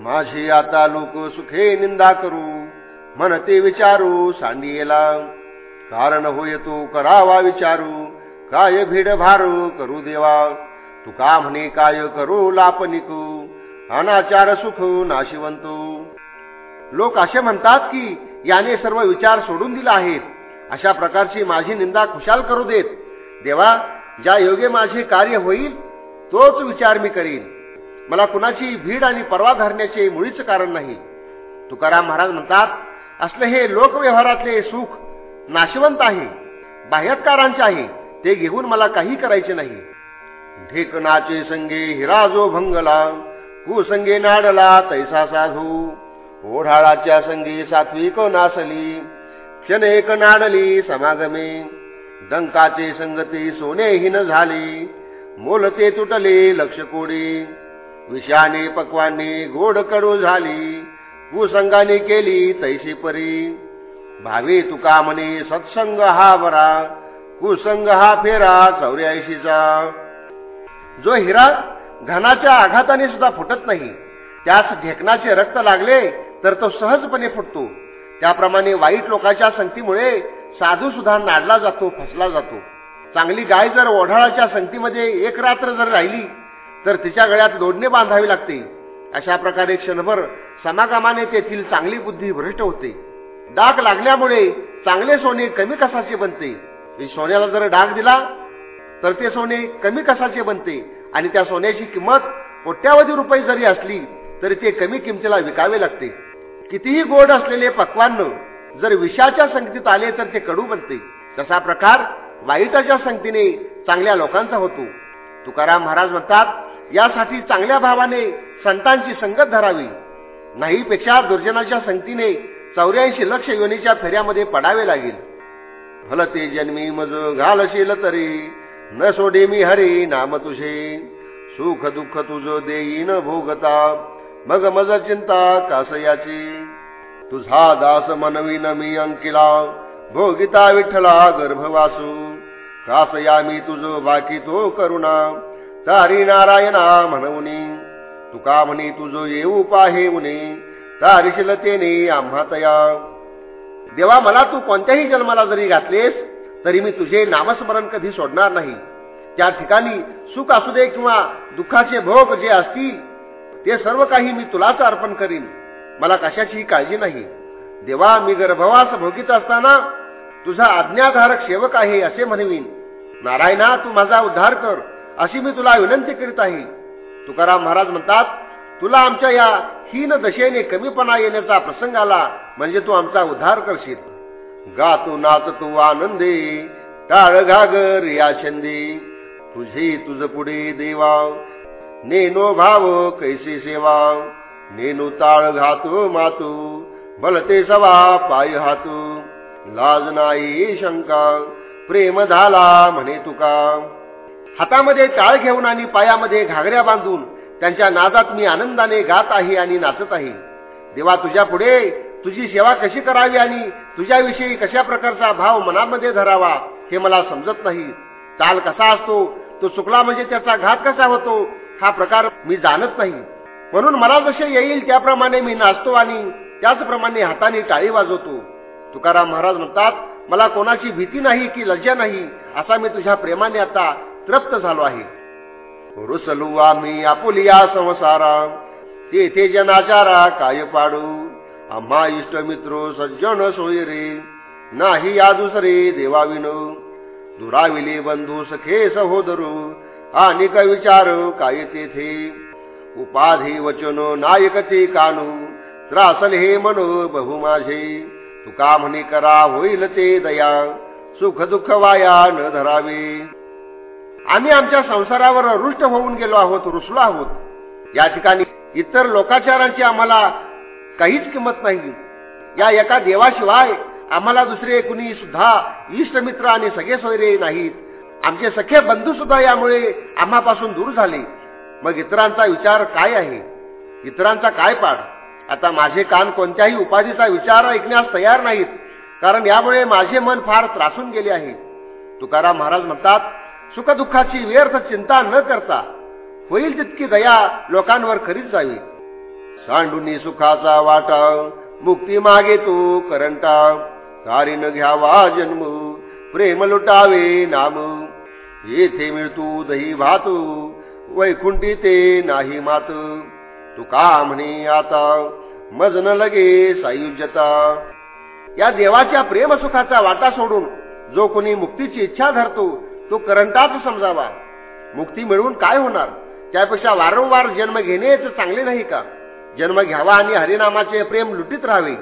माझी आता लोक सुखे निंदा करू म्हणते विचारू सांडियेला. कारण होय तो करावा विचारू काय भीड भारू करू देवा. तू का म्हणे काय करू लापनिकू अनाचार सुख नाशिवंतू. लोक असे म्हणतात की याने सर्व विचार सोडून दिला आहेत. अशा प्रकारची माझी निंदा खुशाल करू देत. देवा ज्या योगे माझे कार्य होईल तोच विचार मी करीन. मला कुणाची भीड आणि परवा धरण्याचे मुळीच कारण नाही. तुकाराम महाराज म्हणतात असले हे लोकव्यवहारातले सुख नाशवंत आहे बाह्यकारांचे आहे ते घेऊन मला काही करायचे नाही. ढेकनाचे संगे हिराजो भंगला कुसंगे नाडला तैसा साधू. ओढाळाच्या संगी सात्विक नासली क्षणेक नाडली समागमे. डंकाचे संगती सोनेहीन झाली मोलते तुटले लक्ष कोडी. विषाने पक्वाने गोड कडू झाली. कुसंगाने केली तैशी परी. भावी तुका म्हणे सत्संग हा बरा कुसंग हा फेरा चौऱ्याऐंशीचा. जो हिरा घनाच्या आघाताने सुद्धा फुटत नाही त्यास ढेकणाचे रक्त लागले तर तो सहजपणे फुटतो. त्याप्रमाणे वाईट लोकांच्या संगतीमुळे साधू सुद्धा नाडला जातो फसला जातो. चांगली गाय जर ओढाळाच्या संगतीमध्ये एक रात्र जर राहिली तर तिच्या गळ्यात दोडणे बांधावी लागते. अशा प्रकारे क्षणभर समागमाने तेथील चांगली बुद्धी भ्रष्ट होते. डाग लागल्यामुळे चांगले सोने कमी कसाचे बनते. सोन्याला जर डाग दिला तर ते सोने कमी कसाचे बनते आणि त्या सोन्याची किंमत कोट्यावधी रुपये जरी असली तरी ते कमी किमतीला विकावे लागते. कितीही गोड असलेले पक्वान्न जर विषाच्या संगतीत आले तर ते कडू बनते. तसा प्रकार वाईटाच्या संगतीने चांगल्या लोकांचा होतो. तुकाराम महाराज म्हणतात यासाठी चांगल्या भावाने संतांची संगत धरावी. नाहीपेक्षा दुर्जनाच्या संगतीने चौऱ्याऐंशी लक्ष योनीच्या फेऱ्यामध्ये पडावे लागेल. फलते जन्मी मज घालशील तरी न सोडे मी हरी नाम तुझे. सुख दुःख तुझ देईन भोगता मग मज चिंता कासयाची तुझा दास मनवीन मी अंकिला भोगिता विठ्ठला गर्भवासू. कासया मी तुझ बाकी तो करुणा. तारी नारायणा म्हणून तुका म्हणे तुझ येऊ पाहे उने. तारिशिलतेने आम्हा तया. देवा मला तू कोणत्याही जन्माला जरी घातलेस तरी मी तुझे नामस्मरण कधी सोडणार नाही. त्या ठिकाणी सुख असू दे किंवा दुःखाचे भोग जे असतील ते सर्व काही मी तुलाच अर्पण करीन. मला कशाची काळजी नाही. देवा मी गर्भवास भोगीत असताना तुझा आज्ञाधारक सेवक आहे असे म्हणवीन. नारायणा तू माझा उद्धार कर अशी मी तुला विनंती करीत आहे. तुकाराम महाराज म्हणतात तुला आमच्या या हीन दशेने कमीपणा येण्याचा प्रसंग आला म्हणजे तू आमचा उद्धार करशील. गातो नाच तू आनंदे टाळ घागर या छंदी तुझी तुझ पुढे देवा नेनो भाव कैसे सेवा नेनो ताळ घातो मातू बलते सवा पाय हातू लाज नाही शंका प्रेम झाला म्हणे तुका. हातामध्ये टाळ घेऊन आणि पायामध्ये घागऱ्या बांधून त्यांच्या नादात मी आनंदाने गात आहे आणि नाचत आहे. देवा तुझ्या पुढे तुझी सेवा कशी करावी आणि तुझ्याविषयी कशा प्रकारचा भाव मनामध्ये धरावा हे मला समजत नाही. ताल कसा असतो? तो चुकला म्हणजे त्याचा घात कसा होतो? हा प्रकार मी जाणत नाही. म्हणून मला जसे येईल त्याप्रमाणे मी नाचतो आणि त्याचप्रमाणे हाताने टाळी वाजवतो. तुकाराम महाराज म्हणतात मला कोणाची भीती नाही की लज्जा नाही असा मी तुझ्या प्रेमाने आता तृप्त झालो आहे. रुसलू आम्ही आपुलिया संसारा तेथे जनाचारा काय पाडू? आम्हा इष्ट मित्र सज्जन सोयरे नाही या दुसरे देवाविनो दुराविले बंधू सखे सहोदरू आणि विचार काय तेथे? उपाधी वचन नायकते कानू त्रासल हे मनो बहु माझे. तुका म्हणे करा होईल ते दया. सुख दुःख वाया न धरावे. आम्ही आमच्या संसारावर रुष्ट होऊन गेलो आहोत रुसलो आहोत. या ठिकाणी इतर लोकाचारांची आम्हाला काहीच किंमत नाही. या एका देवाशिवाय आम्हाला दुसरे कुणी सुद्धा इष्टमित्र आणि सगळे सोयरे नाहीत. आमचे सखे बंधू सुद्धा यामुळे आम्हापासून दूर झाले. मग इतरांचा विचार काय आहे? इतरांचा काय पाठ? आता माझे कान कोणत्याही उपाधीचा विचार ऐकण्यास तयार नाहीत. कारण यामुळे माझे मन फार त्रासून गेले आहे. तुकाराम महाराज म्हणतात सुखदुःखाची व्यर्थ चिंता न करता होईल तितकी दया लोकांवर करीत जावी. सांडुनी सुखाचा वाटा मुक्ती मागे तो करंटा न घ्यावा जन्म प्रेम लुटावे नाम. येथे मिळतू दही भात वैकुंठी ते नाही मात. तुका म्हणे आता? मजन लगे सायुज्यता. या देवाच्या प्रेमसुखाचा वाटा सोडून जो कोणी मुक्तीची इच्छा धरतो तो करंटाच समजावा. मुक्ती मिळवून काय होणार? त्यापेक्षा वारंवार जन्म घेणेच चांगले नाही का? जन्म घ्यावा आणि हरिनामाचे प्रेम लुटीत राहावे.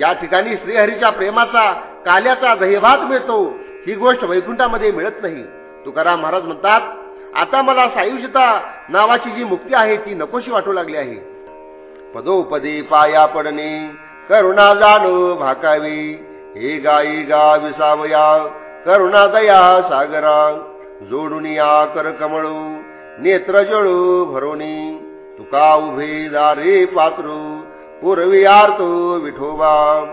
या ठिकाणी श्रीहरीच्या प्रेमाचा काल्याचा दहीभात मिळतो. ही गोष्ट वैकुंठामध्ये मिळत नाही. तुकाराम महाराज म्हणतात आता मला सायुषता नावाची जी मुक्ती आहे ती नकोशी वाटू लागली आहे. पदोपदी पाया पडणे करुणा जाणो भाकावी. हे गाई गा विसावया करुणा दया सागरा. जोडून या कर कमळू नेत्र जळू भरोनी. तुका उभे दारे पात्रू पूर्वी आरतो विठोबा.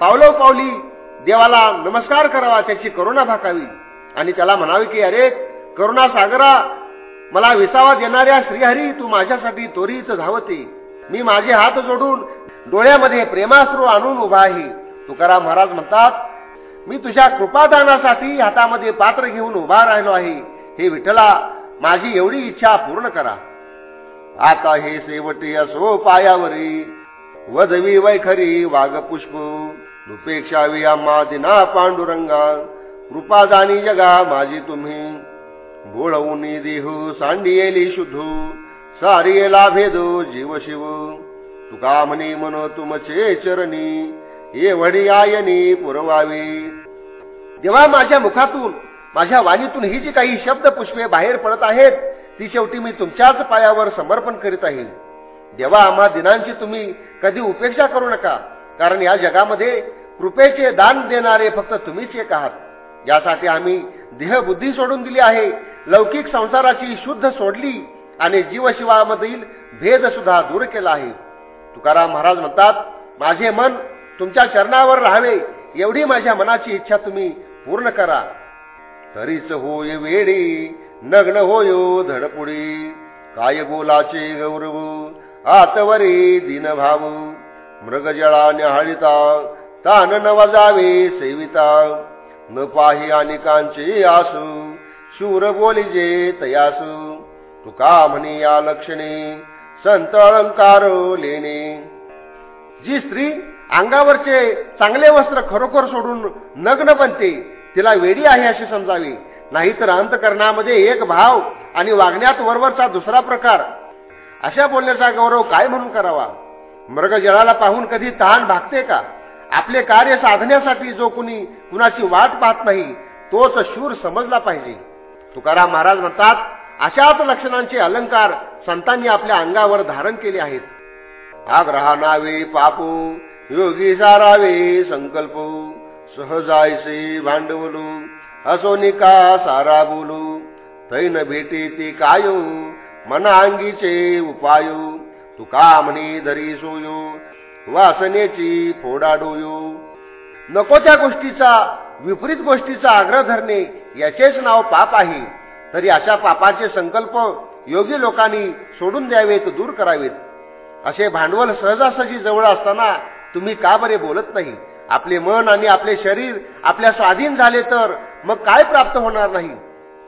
पावलो पावली देवाला नमस्कार करावा त्याची करुणा भाकावी. आणि त्याला म्हणावे की अरे करुणा सागरा मला विसावा देणाऱ्या श्रीहरी तू माझ्यासाठी त्वरित धावते. मी माझे हात जोडून डोळ्यामध्ये प्रेमास्रू आणून उभा आहे. तुकाराम महाराज म्हणतात मी तुझ्या कृपादानासाठी हातामध्ये पात्र घेऊन उभा राहिलो आहे. हे विठ्ठला माझी एवढी इच्छा पूर्ण करा. आता हे शेवटी असो पायावरी. वधवी वैखरी वाघ पुष्प. नुपेक्षावी आम्हा दिना पांडुरंगा. कृपा जाणी जगा माझी तुम्ही. बोळवून देहू सांडियेली शुद्धू सारियेला भेदो जीव शिव तुका म्हणे मन तुमचे चरणी ये आयनी पुरवावी. जेव्हा माझ्या मुखातून माझ्या वाणीतून ही जी काही शब्द पुष्पे बाहेर पडत आहेत ती शेवटी मी तुमच्याच पायावर समर्पण करीत आहे. देवा आम्हा दिनांची तुम्ही कधी उपेक्षा करू नका कारण या जगामध्ये कृपेचे दान देणारे फक्त तुम्हीच एक आहात. यासाठी आम्ही देहबुद्धी सोडून दिली आहे लौकिक संसाराची शुद्ध सोडली आणि जीवशिवामधील भेद सुद्धा दूर केला आहे. तुकाराम महाराज म्हणतात माझे मन तुमच्या चरणावर राहावे एवढी माझ्या मनाची इच्छा तुम्ही पूर्ण करा. तरीच होय वेडी नग्न होयो धडपुडी काय बोलाचे गौरव आतवरी दिनभाव मृगजळा न्याहाळिता तान न वजावे सेविता न पाही अनिकांचे आसू शूर बोलिजे तयासू. तुका म्हणे या लक्षणे संत अलंकार लेणे. जी स्त्री अंगावरचे चांगले वस्त्र खरोखर सोडून नग्न बनते तिला वेडी आहे अशी समजावी. नाहीतर अंतकरणामध्ये एक भाव आणि वागण्यात वरवरचा दुसरा प्रकार. अशा बोलण्याचा गौरव काय म्हणून करावा? मृग जळाला पाहून कधी तहान भागते का? आपले कार्य साधण्यासाठी जो कुणी कुणाची वाट पाहत नाही तोच शूर समजला पाहिजे. तुकाराम महाराज म्हणतात अशाच लक्षणांचे अलंकार संतांनी आपल्या अंगावर धारण केले आहेत. आग्रहा नावे पापू योगी सारावे संकल्प सहजायसे भांडवलू असोनिका सारा बोलू तैन भेटे ते काय मना अंगीचे उपाय तुका म्हणे धरी सोयो वासनेची फोडा डोयो नको त्या गोष्टीचा विपरीत गोष्टीचा आग्रह धरणे याचेच नाव पाप आहे. तरी अशा पापाचे संकल्प योगी लोकांनी सोडून द्यावेत दूर करावेत. असे भांडवल सहजासहजी जवळ असताना तुम्ही का बरे बोलत नाही? आपले मन आणि आपले शरीर आपल्या स्वाधीन झाले तर मग काय प्राप्त होणार नाही?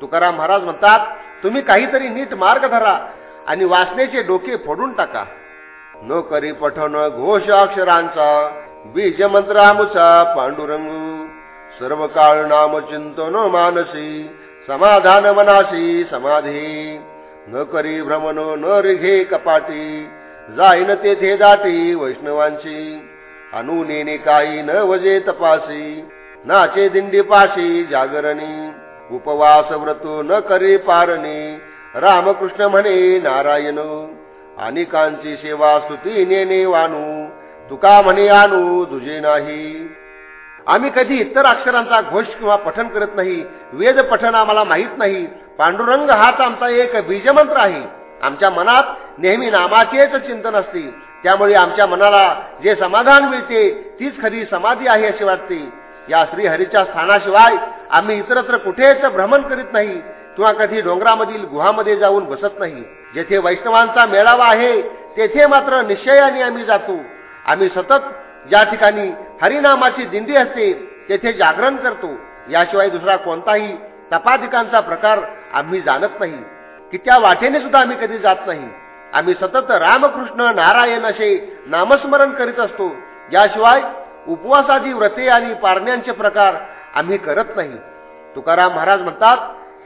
तुकाराम महाराज म्हणतात तुम्ही काहीतरी नीट मार्ग धरा आणि वासनेचे डोके फोडून टाका. न करी पठण घोष अक्षरांचा बीज मंत्रामुचा पांडुरंग सर्व काळ नाम चिंतन मानसी समाधान मनासी समाधी. न करी भ्रमण न रिघे कपाटी जाईन तेथे दाटी वैष्णवांची अनुनेने काही न वजे तपासी नाचे दिंडी पाशी जागरणी. उपवास व्रत न करी पारणी रामकृष्ण म्हणे नारायण. अनेकांची सेवा स्तुती नेने वानू तुका म्हणे आणू तुझे नाही. आम्ही कधी इतर अक्षरांचा घोष किंवा पठन करत नाही वेद पठन आम्हाला माहीत नाही. पांडुरंग हाच आमचा एक बीजमंत्र आहे. आमच्या मनात नेहमी नामाचेच चिंतन असते. त्यामुळे आमच्या मनाला जे समाधान मिळते तीच खरी समाधी आहे असे वाटते. या श्रीहरीच्या स्थानाशिवाय आम्ही इतरत्र कुठेच भ्रमण करीत नाही किंवा कधी डोंगरामधील गुहामध्ये जाऊन बसत नाही. जेथे वैष्णवांचा मेळावा आहे तेथे मात्र निश्चयाने आम्ही जातो. आम्ही सतत ज्या ठिकाणी हरिनामाची दिंडी असते तेथे जागरण करतो. याशिवाय दुसरा कोणताही तपाधिकांचा प्रकार आम्ही जाणत नाही. की त्या वाटेने सुद्धा आम्ही कधी जात नाही. आम्ही सतत रामकृष्ण नारायण असे नामस्मरण करीत असतो. याशिवाय उपवासादी व्रते आणि पारण्यांचे प्रकार आम्ही करत नाही. तुकाराम महाराज म्हणतात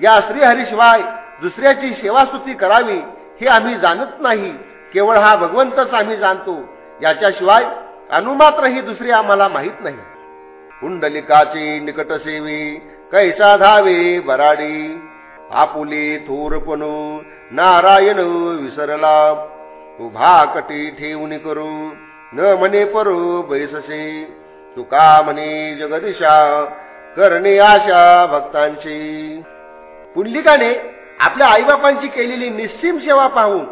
या श्रीहरीशिवाय दुसऱ्याची सेवास्तुती करावी हे आम्ही जाणत नाही. केवळ हा भगवंतच आम्ही जाणतो. याच्याशिवाय अनुमात्र ही दुसरी आम्हाला माहीत नाही. कुंडलिकाची निकटसेवी कैसा धावे बराडी आपुली थोरपणू नारायण विसरला. उभा कटी ठेवून करू न म्हणे परो बैससे. तुका म्हणे जगदिशा करणे आशा भक्तांची. पुंडलिकाने आपल्या आईबापांची केलेली निस्सीम सेवा पाहून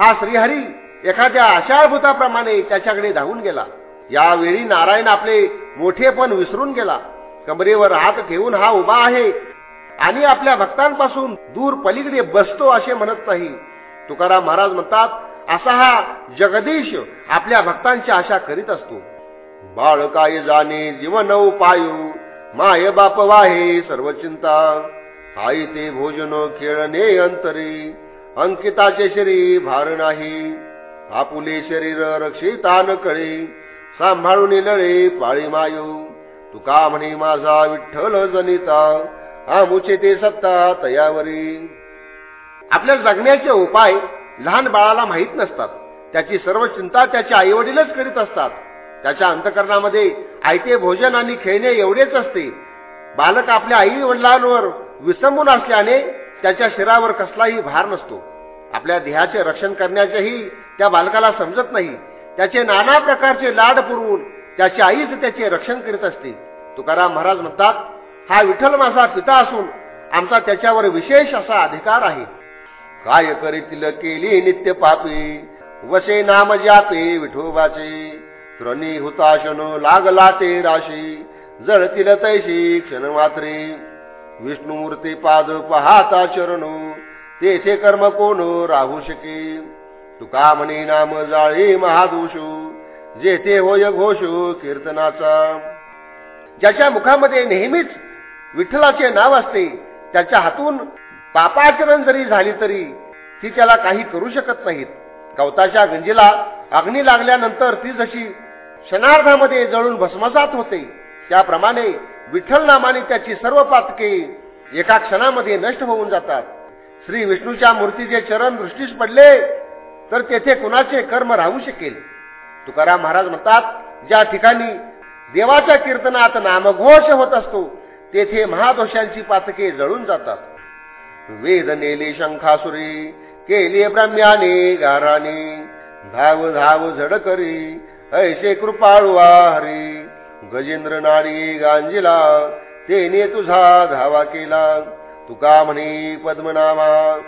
हा श्रीहरी एखाद्या आशाभूताप्रमाणे त्याच्याकडे धावून गेला. यावेळी नारायण आपले मोठेपण विसरून गेला. कमरेवर हात ठेवून हा उभा आहे. आणि आपल्या भक्तांपासून दूर पलीकडे बसतो असे म्हणत नाही. तुकाराम महाराज म्हणतात असा हा जगदीश आपल्या भक्तांची आशा करीत असतो. बाळ काय जाणे जीवन उपायू? माय बाप वाहे सर्व चिंता. आई ते भोजन खेळणे अंतरी. अंकिताचे शरीर भार नाही. आपुले शरीर रक्षिता न कळे. सांभाळून लळे पाळी मायू. तुका म्हणे माझा विठ्ठल जनिता आमुचे ते सत्ता तयावरी. आपल्या जगण्याचे उपाय लहान बाळाला माहीत नसतात. त्याची सर्व चिंता त्याचे आई वडीलच करीत असतात. त्याच्या अंतकरणामध्ये आयते भोजन आणि खेळणे एवढेच असते. बालक आपल्या आई वडिलांवर विसंबून असल्याने त्याच्या शरीरावर कसलाही भार नसतो. आपल्या देहाचे रक्षण करण्याचेही त्या बालकाला समजत नाही. त्याचे नाना प्रकारचे लाड पुरवून त्याची आईच त्याचे रक्षण करीत असते. तुकाराम महाराज म्हणतात हा विठ्ठल माझा पिता असून आमचा त्याच्यावर विशेष असा अधिकार आहे. काय करीतील केली नित्य पापी? वसे नाम जापे विठोबाचे? त्रणी हुताशन लागला ते राशी? जळतील तैशी क्षण मात्रे? विष्णुमूर्ती पाद पाहता चरण तेथे कर्म कोण राहू शके? तुका म्हणे नाम जाळे महादोषू जेथे होय घोषू कीर्तनाचा. ज्याच्या मुखामध्ये नेहमीच विठ्ठलाचे नाव असते त्याच्या हातून पापाचरण जरी झाली तरी ती त्याला काही करू शकत नाहीत. गवताच्या गंजीला अग्नी लागल्यानंतर ती जशी क्षणार्धामध्ये जळून भस्मसात होते त्याप्रमाणे विठ्ठल नामाने त्याची सर्व पातके एका क्षणामध्ये नष्ट होऊन जातात. श्री विष्णूच्या मूर्तीचे चरण दृष्टीस पडले तर तेथे कुणाचे कर्म राहू शकेल? तुकाराम महाराज म्हणतात ज्या ठिकाणी देवाच्या कीर्तनात नामघोष होत असतो तेथे महादोषांची पातके जळून जातात. वेद नेले शंखासुरी केले ब्रह्म्याने गाराने धाव धाव झड करी ऐसे कृपाळुआ हरी गजेंद्र नाडी गांजिला तेने तुझा धावा केला. तुका म्हणे पद्मनामा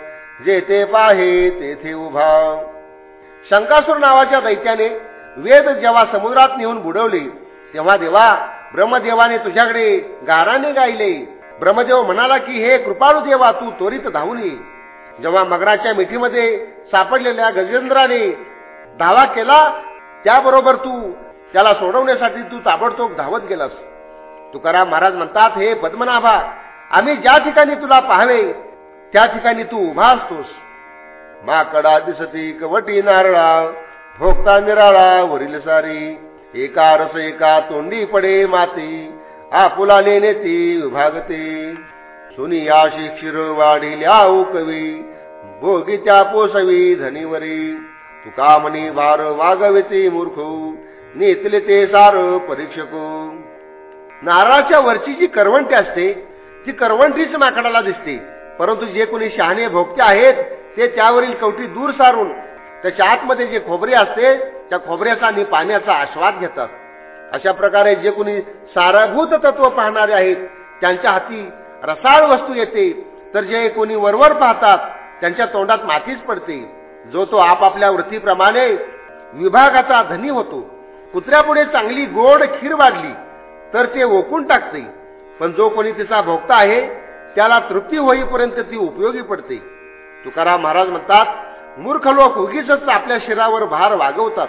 जेथे पाहे तेथे उभा. शंकासूर नावाच्या दैत्याने वेद जेव्हा समुद्रात नेऊन बुडवले तेव्हा देवा ब्रह्मदेवाने तुझ्याकडे गाराने गायले. ब्रह्मदेव म्हणाला की हे कृपाळू देवा तू त्वरित धावून ये. जेव्हा मगराच्या मिठीमध्ये सापडलेल्या गजेंद्राने धावा केला त्याबरोबर तू त्याला सोडवण्यासाठी तू ताबडतोब धावत गेलास. तुकाराम महाराज म्हणतात हे पद्मनाभा आम्ही ज्या ठिकाणी तुला पाहावे त्या ठिकाणी तू उभा असतोस. माकडा दिसती कवटी नारळा भोगता निराळा वरील सारी. एका रस एका तोंडी पडे माती आपुला नेती विभागते. सुनिया क्षीर वाढिल्या कवी भोगी त्या पोसवी धनीवरी. तुका म्हणी वार वागविते मूर्ख नेतले ते सार परीक्षक. नारळाच्या वरची जी करवंटी असते ती करवंटीच माकडाला दिसते. परंतु जे कोणी शहाणे भोगते आहेत ते त्यावरील कवटी दूर सारून त्याच्या आतमध्ये जे खोबरे असते त्या खोबऱ्याचा आणि पाण्याचा आस्वाद घेतात. अशा प्रकारे जे कोणी साराभूत तत्व पाहणारे आहेत त्यांच्या हाती रसाळ वस्तू येते. तर जे कोणी वरवर पाहतात त्यांच्या तोंडात मातीच पडते. जो तो आपापल्या वृत्तीप्रमाणे विभागाचा धनी होतो. कुत्र्यापुढे चांगली गोड खीर वाढली तर ते ओकून टाकते. पण जो कोणी तिचा भोगता आहे त्याला तृप्ती होईपर्यंत ती उपयोगी पडते. तुकाराम महाराज म्हणतात मूर्ख लोक उगीच आपल्या शिरावर भार वागवतात.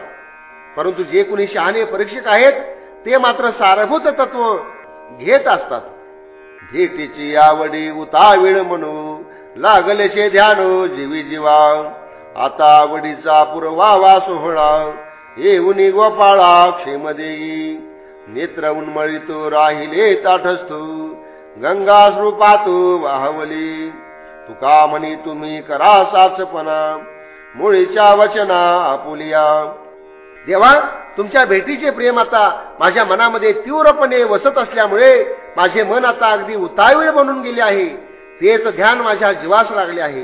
परंतु जे कुणी शहाणे परीक्षक आहेत ते मात्र सारभूत तत्व घेत असतात. भेटीची आवडी उतावीळ म्हणू लागलेचे ध्यान जीवी जीवा. आता आवडीचा पुरवावा सोहळा येऊनी गोपाळा क्षेम देई. नेत्र उन्मळीतो राहिले ताठस्तू गंगा स्वरूपातू वाहवली. तुका म्हणी तुम्ही करा साचपणा. मुळीच्या वचना आपुलिया. देवा तुमच्या भेटीचे प्रेम आता माझ्या मनामध्ये तीव्रपणे वसत असल्यामुळे माझे मन आता अगदी उतावीळ बनून गेले आहे. तेच ध्यान माझ्या जीवास लागले आहे.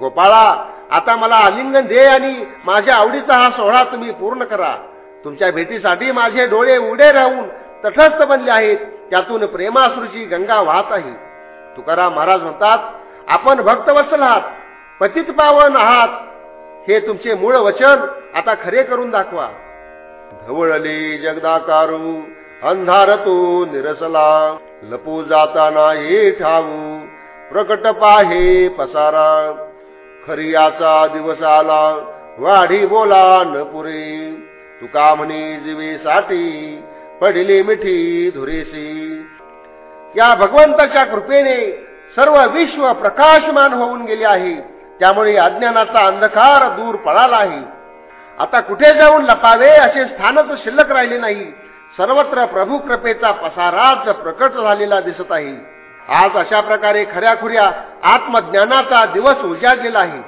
गोपाळा आता मला आलिंगन दे आणि माझ्या आवडीचा हा सोहळा तुम्ही पूर्ण करा. तुमच्या भेटीसाठी माझे डोळे उडे राहून तटस्थ बनले आहेत. त्यातून प्रेमासृची गंगा वाहत आहे. तुकाराम महाराज म्हणतात आपण भक्तवत्सल आहात पतित पावन आहात. हे तुमचे मूळ वचन आता खरे करून दाखवा. धवळले जगदाकारू अंधार तू निरसला. लपू जाताना हे ठाऊ प्रकट पाहे पसारा. खरियाचा दिवस आला वाढी बोला न पुरे. तुका म्हणे जीवेसाठी पडली मिठी धुरेसी या भगवंताच्या कृपेने सर्व विश्व प्रकाशमान होऊन गेले आहे. त्यामुळे अज्ञानाचा अंधकार दूर पळाला आहे. आता कुठे जाऊन लपावे असे स्थानच शिल्लक राहिले नाही. सर्वत्र प्रभू कृपेचा पसाराच प्रकट झालेला दिसत आहे. आज अशा प्रकारे खऱ्याखुऱ्या आत्मज्ञानाचा दिवस उजाडलेला आहे.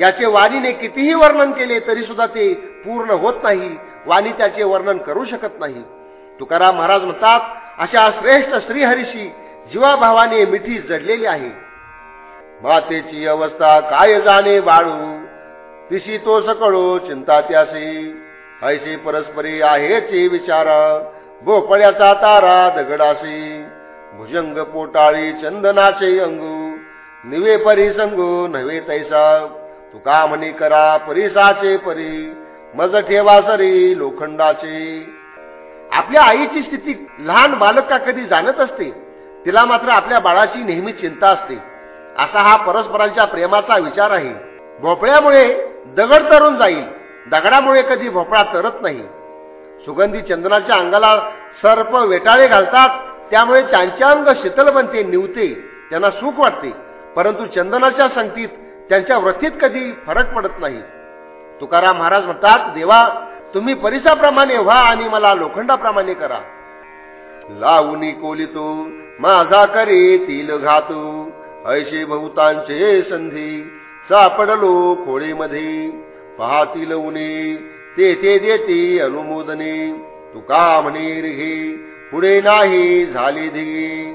याचे वाणीने कितीही वर्णन केले तरी सुद्धा ते पूर्ण होत नाही. वाणी त्याचे वर्णन करू शकत नाही. तुकाराम महाराज म्हणतात अशा श्रेष्ठ श्रीहरीशी जीवाभावाने मिठी जडलेली आहे. मातेची अवस्था काय जाणे बाळू? तिशी तो सकळो चिंता त्यासी ऐसे परस्परी आहेचे विचारा भोपळ्याचा तारा दगडासी भुजंग पोटाळी चंदनाचे अंगू. निवे परी संगू नव्हे तैसा. तुका म्हणी करा परिसाचे परी. मज ठेवा सरी लोखंडाचे. आपल्या आईची स्थिती लहान बालक का कधी जाणत असते? तिला मात्र आपल्या बाळाची नेहमी चिंता असते. असा हा परस्परांच्या प्रेमाचा विचार आहे. भोपळ्यामुळे दगड तरून जाईल. दगडामुळे कधी भोपळा तरत नाही. सुगंधी चंदनाच्या अंगाला सर्प वेटाळे घालतात. त्यामुळे त्यांचे अंग शीतल बनते निवते. त्यांना सुख वाटते. परंतु चंदनाच्या संगतीत त्यांच्या व्रतीत कधी फरक पडत नाही. तुकाराम महाराज म्हणतात देवा तुम्ही परिसाप्रमाणे व्हा आणि मला लोखंडाप्रमाणे करा. लावणी कोलितो माझा करे तिल घातू. ऐशे बहुतांचे संधी सापडलो खोळीमध्ये. पाहतील उणे तेथे देते अनुमोदने. तुका म्हणे रे पुढे नाही झाले दिगी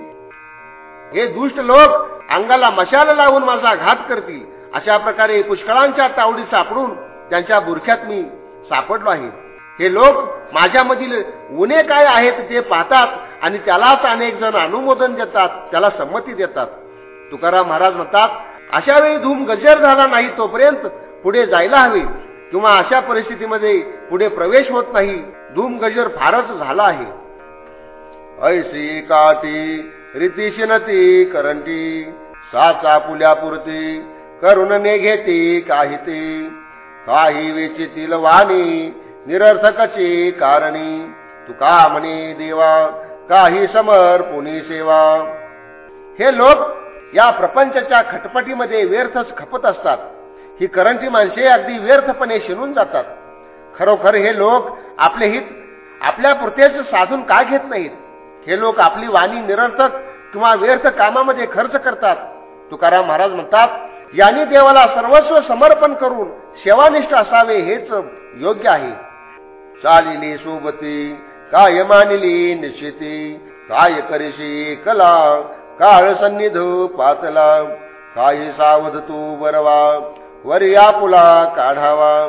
हे दुष्ट लोक अंगाला मशाल लावून माझा घात करतील. अशा प्रकारे पुष्कळांच्या तावडी सापडून त्यांच्या बुरख्यात मी सापडलो आहे. हे लोक माझ्यामधील उणे काय आहेत ते पाहतात. आणि त्यालाच अनेक जण अनुमोदन देतात त्याला संमती देतात. तुकाराम महाराज म्हणतात अशा वेळी धूम गजर झाला नाही तोपर्यंत पुढे जायला हवे किंवा अशा परिस्थितीमध्ये पुढे प्रवेश होत नाही. धूम गजर फारच झाला आहे. ऐसी काटी रीतीशिनती करंटी साचा पुल्यापुरती करुणने घेते काही ते काही वेचितील वाणी निरर्थकची कारणी. तुका म्हणे देवा काही समर पुणे सेवा. हे लोक या प्रपंचाच्या खटपटीमध्ये व्यर्थच खपत असतात. ही करंटी माणसे अगदी व्यर्थपणे शिरून जातात. खरोखर हे लोक आपले हित आपल्या पुरतेच साधून का घेत नाहीत? हे लोक आपली वाणी निरर्थक किंवा व्यर्थ कामामध्ये खर्च करतात. तुकाराम महाराज म्हणतात यांनी देवाला सर्वस्व समर्पण करून सेवानिष्ठ असावे हेच योग्य आहे. चालिले सोबती काय मानिली निश्चिती. काय करीशी कला? काळ सन्निध पातला काही सावध तू बरवा. वरिया पुला काढावा.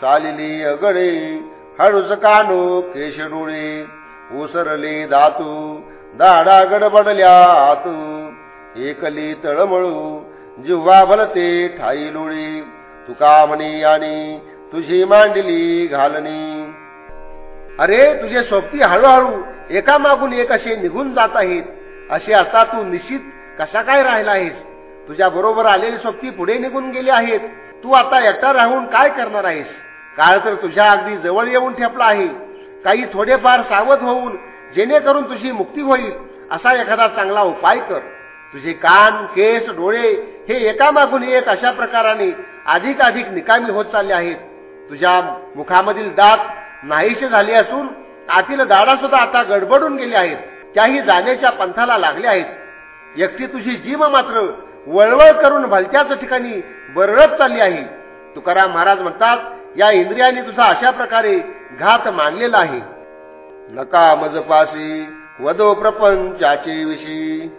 चालिली अगडे. हळूस कानो केश डोळे ओसरले दातू दाडा गडबडल्या आतू. एकली तळमळू. जिव्हा भलते ठाई लोळी. तुका म्हणी आणि तुझी मांडली घालणी. अरे तुझे सोबती हळूहळू एका मागून एक असे निघून जात आहेत. असे आता तू निश्चित कसा काय राहिला आहेस? तुझ्या बरोबर आलेली सोबती पुढे निघून गेले आहेत. तू आता एकटा राहून काय करणार आहेस? काळ तर तुझ्या अगदी जवळ येऊन ठेपला आहे. काही थोडेफार सावध होऊन जेणेकरून तुझी मुक्ती होईल असा एखादा चांगला उपाय कर. तुझे कान केस डोळे हे एकामागून एक अशा प्रकाराने अधिक अधिक निकामी होत चालले आहेत. तुझ्या मुखामधील दात नाहीसे झाले असून आतील दाडा सुद्धा आता गडबडून गेले आहेत. त्याही जाण्याच्या पंथाला लागले आहेत. एकटी तुझी जीव मात्र वळवळ करून भलत्याच ठिकाणी बरळत चालली आहे. तुकाराम महाराज म्हणतात या इंद्रियाने तुझा अशा प्रकारे घात मानलेला आहे. नका मजपासी वदो प्रपंचाचे विषयी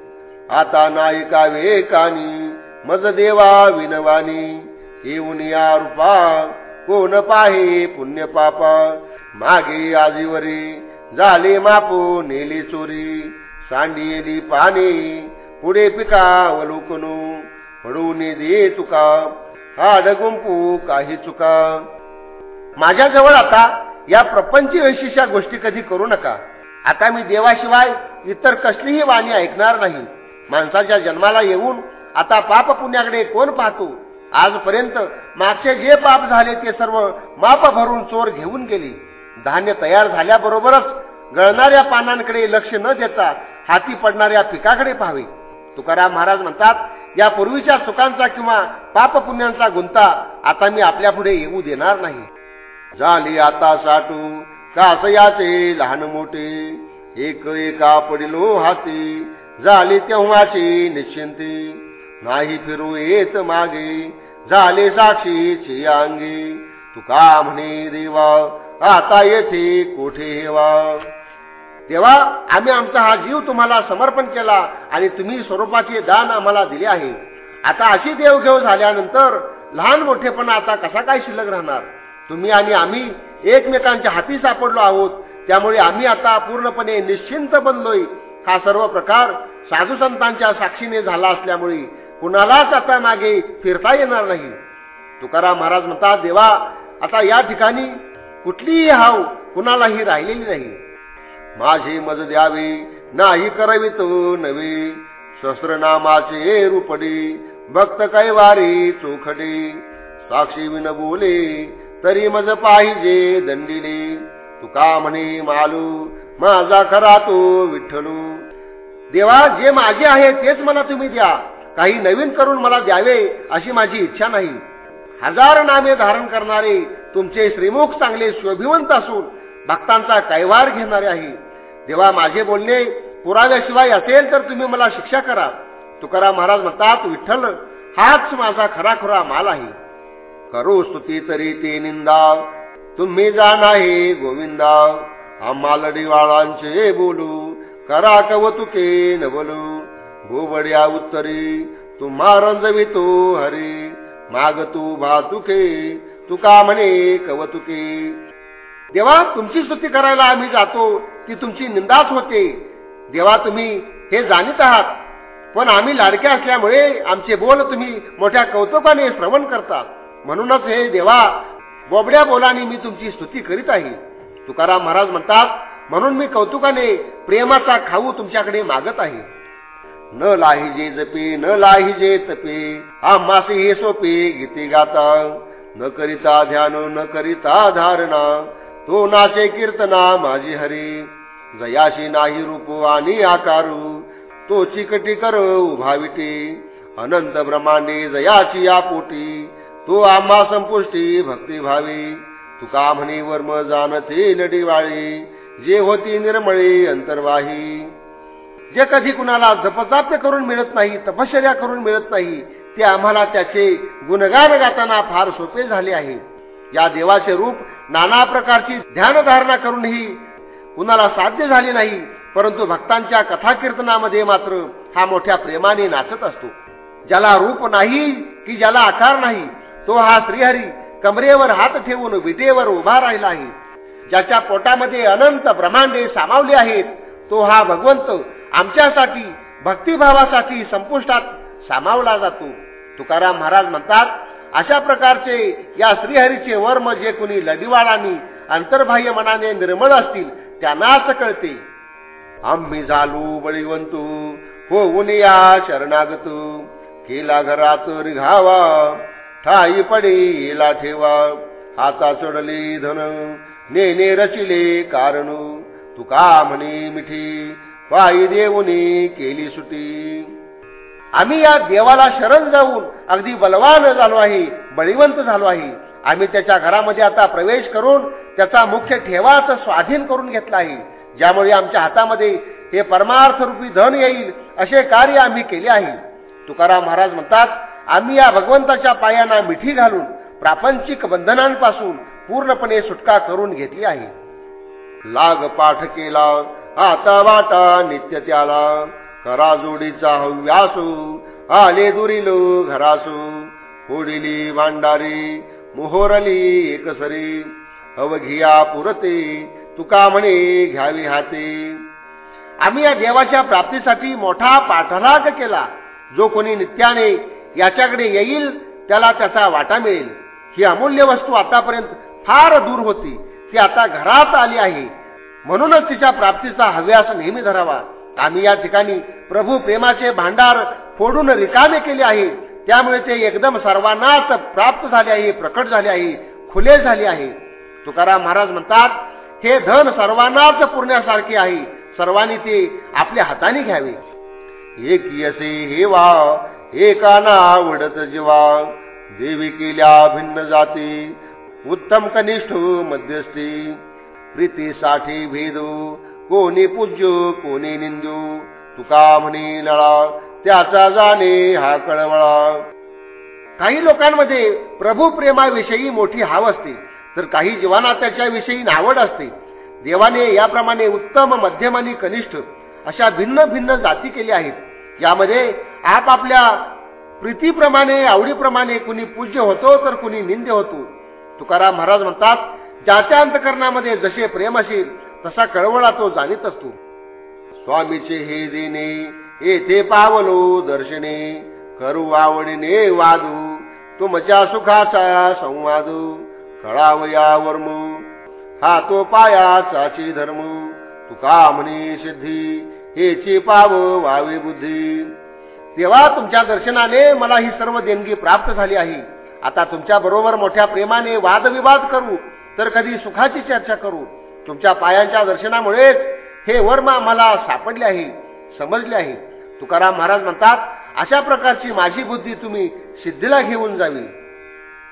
आता नायिका वेकानी मज देवा विनवानी. येऊन या रूपा कोण पाहे पुण्य पापा मागे आजीवरी झाले मापू नेली चोरी सांडियेली पाणी पुढे पिका वलुकनू पडून दे चुका हाड गुंपू काही चुका. माझ्याजवळ आता या प्रपंच वैशिष्ट्या गोष्टी कधी करू नका. आता मी देवाशिवाय इतर कसलीही वाणी ऐकणार नाही. माणसाच्या जन्माला येऊन आता पाप पुण्याकडे कोण पाहतो? आजपर्यंत मागचे जे पाप झाले ते सर्व माप भरून चोर घेऊन गेले. धान्य तयार झाल्याबरोबरच गळणाऱ्या पानांकडे लक्ष न देता हाती पडणाऱ्या पिकाकडे पाहावे. तुकाराम महाराज म्हणतात या पूर्वीच्या सुखांचा किंवा पाप पुण्यांचा गुंता आता मी आपल्या पुढे येऊ देणार नाही. झाली आता साठू कासयाचे लहान मोठे एक एका पडिलो हाती झाली तेव्हाची निश्चिंती नाही फिरू येत मागे झाले साक्षीची अंगी तुका म्हणे देवा आता येथे कोठे हेवा? तेव्हा आम्ही आमचा हा जीव तुम्हाला समर्पण केला आणि तुम्ही स्वरूपाचे दान आम्हाला दिले आहे. आता अशी देवघेव झाल्यानंतर लहान मोठेपणा आता कसा काय शिल्लक राहणार? तुम्ही आणि आम्ही एकमेकांच्या हाती सापडलो आहोत. त्यामुळे आम्ही आता पूर्णपणे निश्चिंत बनलोय. हा सर्व प्रकार साधू संतांच्या साक्षीने झाला असल्यामुळे कुणालाच आता मागे फिरता येणार नाही. तुकाराम महाराज म्हणतात देवा आता या ठिकाणी कुठलीही हाव कुणालाही राहिलेली नाही. माझी मज द्यावी नाही करावी तो नवे. सहस्रनामाचे रूपडी भक्त कैवारी चोखडी. साक्षी विन बोले तरी मज पाहिजे दंडिले. तुका म्हणे मालू माझा खरा तो विठ्ठलू. देवा जे माझे आहे तेच मला तुम्ही द्या. काही नवीन करून मला द्यावे अशी माझी इच्छा नाही. हजार नामे धारण करणारे तुमचे श्रीमुख चांगले शोभिवंत असून भक्तांचा कैवार घेणारे आहे. देवा माझे बोलणे पुराव्याशिवाय असेल तर तुम्ही मला शिक्षा करा. तुकाराम महाराज म्हणतात विठ्ठल हाच माझा खरा खरा माल आहे. करू स्तुती तरी ते निंदा. तुम्ही जा नाही गोविंदा. आम्हालडी वाळांचे बोलू करा कवतुके न बोलू गोबड्या उत्तरी तुम्हा रंजवितो हरी. माग तू भातुके तुका म्हणे कवतुके. देवा तुमची स्तुती करायला आम्ही जातो ती तुमची निंदाच होते. देवा तुम्ही हे जाणीत आहात. पण आम्ही लाडक्या असल्यामुळे आमचे बोल तुम्ही मोठ्या कौतुकाने श्रवण करता म्हणूनच हे देवा बोबड्या बोलाने मी तुमची स्तुती करीत आहे. तुकाराम महाराज म्हणतात म्हणून मी कौतुकाने प्रेमाचा खाऊ तुमच्याकडे मागत आहे. न लाहिजे जपे न लाहिजे तपे आम्हासे हे सोपे गीते गाता. न करिता ध्यान न करिता धारणा. तो नाचे कीर्तना माझी हरी. जयाशी नाही रूप आणि आकारू. तो चिकटी कर उभाविटी अनंत ब्रह्मांडे जयाची या पोटी तो आम्हा संपुष्टी भक्ती भावी. तुका म्हणी वर्म जाणते नडीवाळी जे होती निर्मळी अंतर्वाही. जे कधी कुणाला जपजाप्य करून मिळत नाही तपश्चर्या करून मिळत नाही ते आम्हाला त्याचे गुणगान गाताना फार सोपे झाले आहे. या देवाचे रूप नाना प्रकारची ध्यानधारणा करूनही कुणाला साध्य झाले नाही परंतु भक्तांच्या कथाकीर्तनामध्ये मात्र हा मोठ्या प्रेमाने नाचत असतो. ज्याला रूप नाही की ज्याला आकार नाही तो हा श्रीहरी कमरेवर हात ठेवून विटेवर उभा राहिला आहे. ज्याच्या पोटामध्ये अनंत ब्रह्मांडे सामावले आहेत तो हा भगवंत आमच्यासाठी भक्तिभावासाठी संपुष्टात सामावला जातो. तुकाराम महाराज म्हणतात अशा प्रकारचे या श्रीहरीचे वर्म जे कुणी लढीवाळांनी अंतर्बाह्य मनाने निर्मळ असतील त्यांनाच कळते. आम्ही झालो बळीवंतू होऊन या शरणागत केला घरात रिघावा ठाई पडे येला ठेवा हाता चढले धन नेने रचिले कारण तुका म्हणे मिठी पायी देऊनी केली सुटी. आम्ही या देवाला शरण जाऊन अगदी बलवान झालो आहे बळीवंत झालो आहे. आम्ही त्याच्या घरामध्ये आता प्रवेश करून त्याचा मुख्य ठेवाच स्वाधीन करून घेतला आहे. ज्यामुळे आमच्या हातामध्ये हे परमार्थ रूपी धन येईल असे कार्य आम्ही केले आहे. तुकाराम महाराज म्हणतात आम्ही या भगवंताच्या पायांना मिठी घालून प्रापंचिक बंधनांपासून पूर्णपणे सुटका करून घेतली आहे. लाग पाठ केला आता वाटा नित्य त्याला. कराजोडीचा हव्यासू. आले दुरीलो घरासू. फोडिली भांडारी मोहोरली एकसरी. अवघिया पुरते तुका म्हणे घ्यावी हाते. आम्ही या देवाच्या प्राप्तीसाठी मोठा पाठराग केला. जो कोणी नित्याने याच्याकडे येईल त्याला त्याचा वाटा मिळेल. ही अमूल्य वस्तू आतापर्यंत फार दूर होती. ती आता घरात आली आहे. म्हणूनच तिच्या प्राप्तीचा हव्यास नेहमी धरावा. आम्ही या ठिकाणी प्रभू प्रेमाचे भांडार फोडून रिकामे केले आहे. त्यामुळे ते एकदम सर्वांनाच प्राप्त झाले आहे प्रकट झाले आहे खुले झाले आहे. तुकाराम महाराज म्हणतात हे धन सर्वांनाच पुरण्यासारखे आहे. सर्वांनी ते आपल्या हाताने घ्यावे. एक यसे हे वा एकाना आवडत जीवा? देवी केल्या भिन्न जाती उत्तम कनिष्ठ मध्यस्थी प्रीतीसाठी भेदू कोणी पूज्य कोणी निंदू. तुका म्हणे लळा त्याचा जाणे हा कळवळा. काही लोकांमध्ये प्रभू प्रेमाविषयी मोठी हाव असते तर काही जीवांना त्याच्याविषयी नावड असते. देवाने याप्रमाणे उत्तम मध्यम आणि कनिष्ठ अशा भिन्न भिन्न जाती केल्या आहेत. यामध्ये आपापल्या प्रीतीप्रमाणे आवडीप्रमाणे कुणी पूज्य होतो तर कुणी निंद्य होतो. तुकाराम महाराज म्हणतात ज्याच्या अंतकरणामध्ये जसे प्रेम असेल तसा कळवळा तो जाणीत असतो. स्वामीचे हे देणे येथे पावलो दर्शने करू आवडीने वादू तुमच्या सुखाचा संवादू कळावया वर्म हा तो पाया चाची धर्म तुका म्हणे सिद्धी हेची पाव वावे बुद्धी. तेव्हा तुमच्या दर्शनाने मला ही सर्व देणगी प्राप्त झाली आहे. आता तुमच्या बरोबर मोठ्या प्रेमाने वादविवाद करू तर कधी सुखाची चर्चा करू. तुमच्या पायांच्या दर्शनामुळेच हे वर्म मला सापडले आहे समजले आहे. तुकाराम महाराज म्हणतात अशा प्रकारची माझी बुद्धी तुम्ही सिद्धीला घेऊन जावी.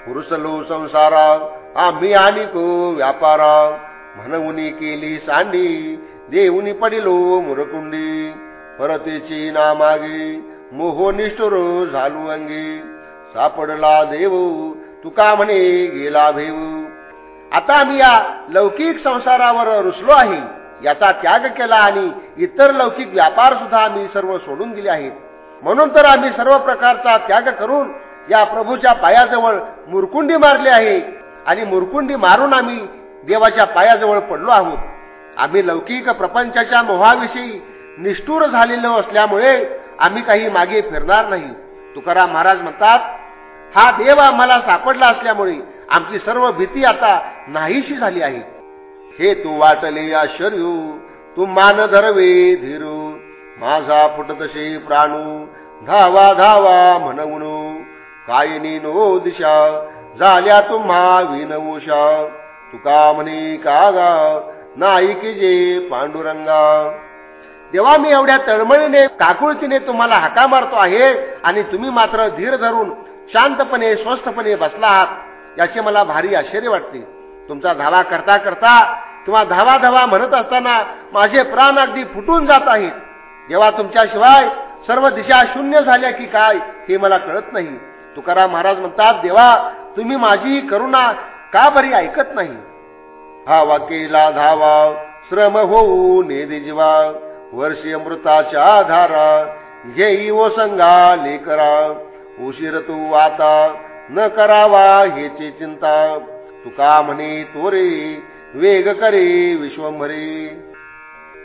पुरुषलो संसारा आम्ही आणि को व्यापारा. म्हणून केली सांडी देऊनी पडिलो मुरकुंडी. परतेची नामागे मोहो निष्ठुर झालू अंगी. सापडला देव तुका म्हणे गेला भेऊ आता आम्ही या लौकिक संसारावर रुसलो आहे. याचा त्याग केला आणि इतर लौकिक व्यापार सुद्धा आम्ही सर्व सोडून दिले आहेत. म्हणून तर आम्ही सर्व प्रकारचा त्याग करून या प्रभूच्या पायाजवळ मुरकुंडी मारली आहे. आणि मुरकुंडी मारून आम्ही देवाच्या पायाजवळ पडलो आहोत. आम्ही लौकिक प्रपंचाच्या मोहाविषयी निष्ठूर झालेलो असल्यामुळे आम्ही काही मागे फिरणार नाही. तुकाराम महाराज म्हणतात हा देव आम्हाला सापडला असल्यामुळे आमची सर्व भीती आता नाहीशी झाली आहे. हे तू वाटले आश्चर्य तू मान धरवे धीरू. माझा फुटतसे प्राणू धावा धावा म्हणून कायनी नो दिशा झाल्या तुम्हा विनवुषा तुका म्हणे कागा नाही की जे पांडुरंगा. तेव्हा मी एवढ्या तळमळीने काकुळतीने तुम्हाला हाका मारतो आहे आणि तुम्ही मात्र धीर धरून शांतपणे स्वस्थपणे बसला आहात याचे मला भारी आश्चर्य वाटते. तुमचा धावा करता करता किंवा धावा धावा म्हणत असताना माझे प्राण अगदी फुटून जात आहेत. जेव्हा तुमच्याशिवाय सर्व दिशा शून्य झाल्या की काय हे मला कळत नाही. तुकाराम महाराज म्हणतात देवा तुम्ही माझी करुणा का बरी ऐकत नाही? धावा वाकेला धावा श्रम होऊ नेदे जीवा वर्षी अमृताच्या धारा घेई ओ संगा लेकरा उशीर तू आता न करावा हेची चिंता. तुका म्हणे तोरे वेग करे विश्वंभरे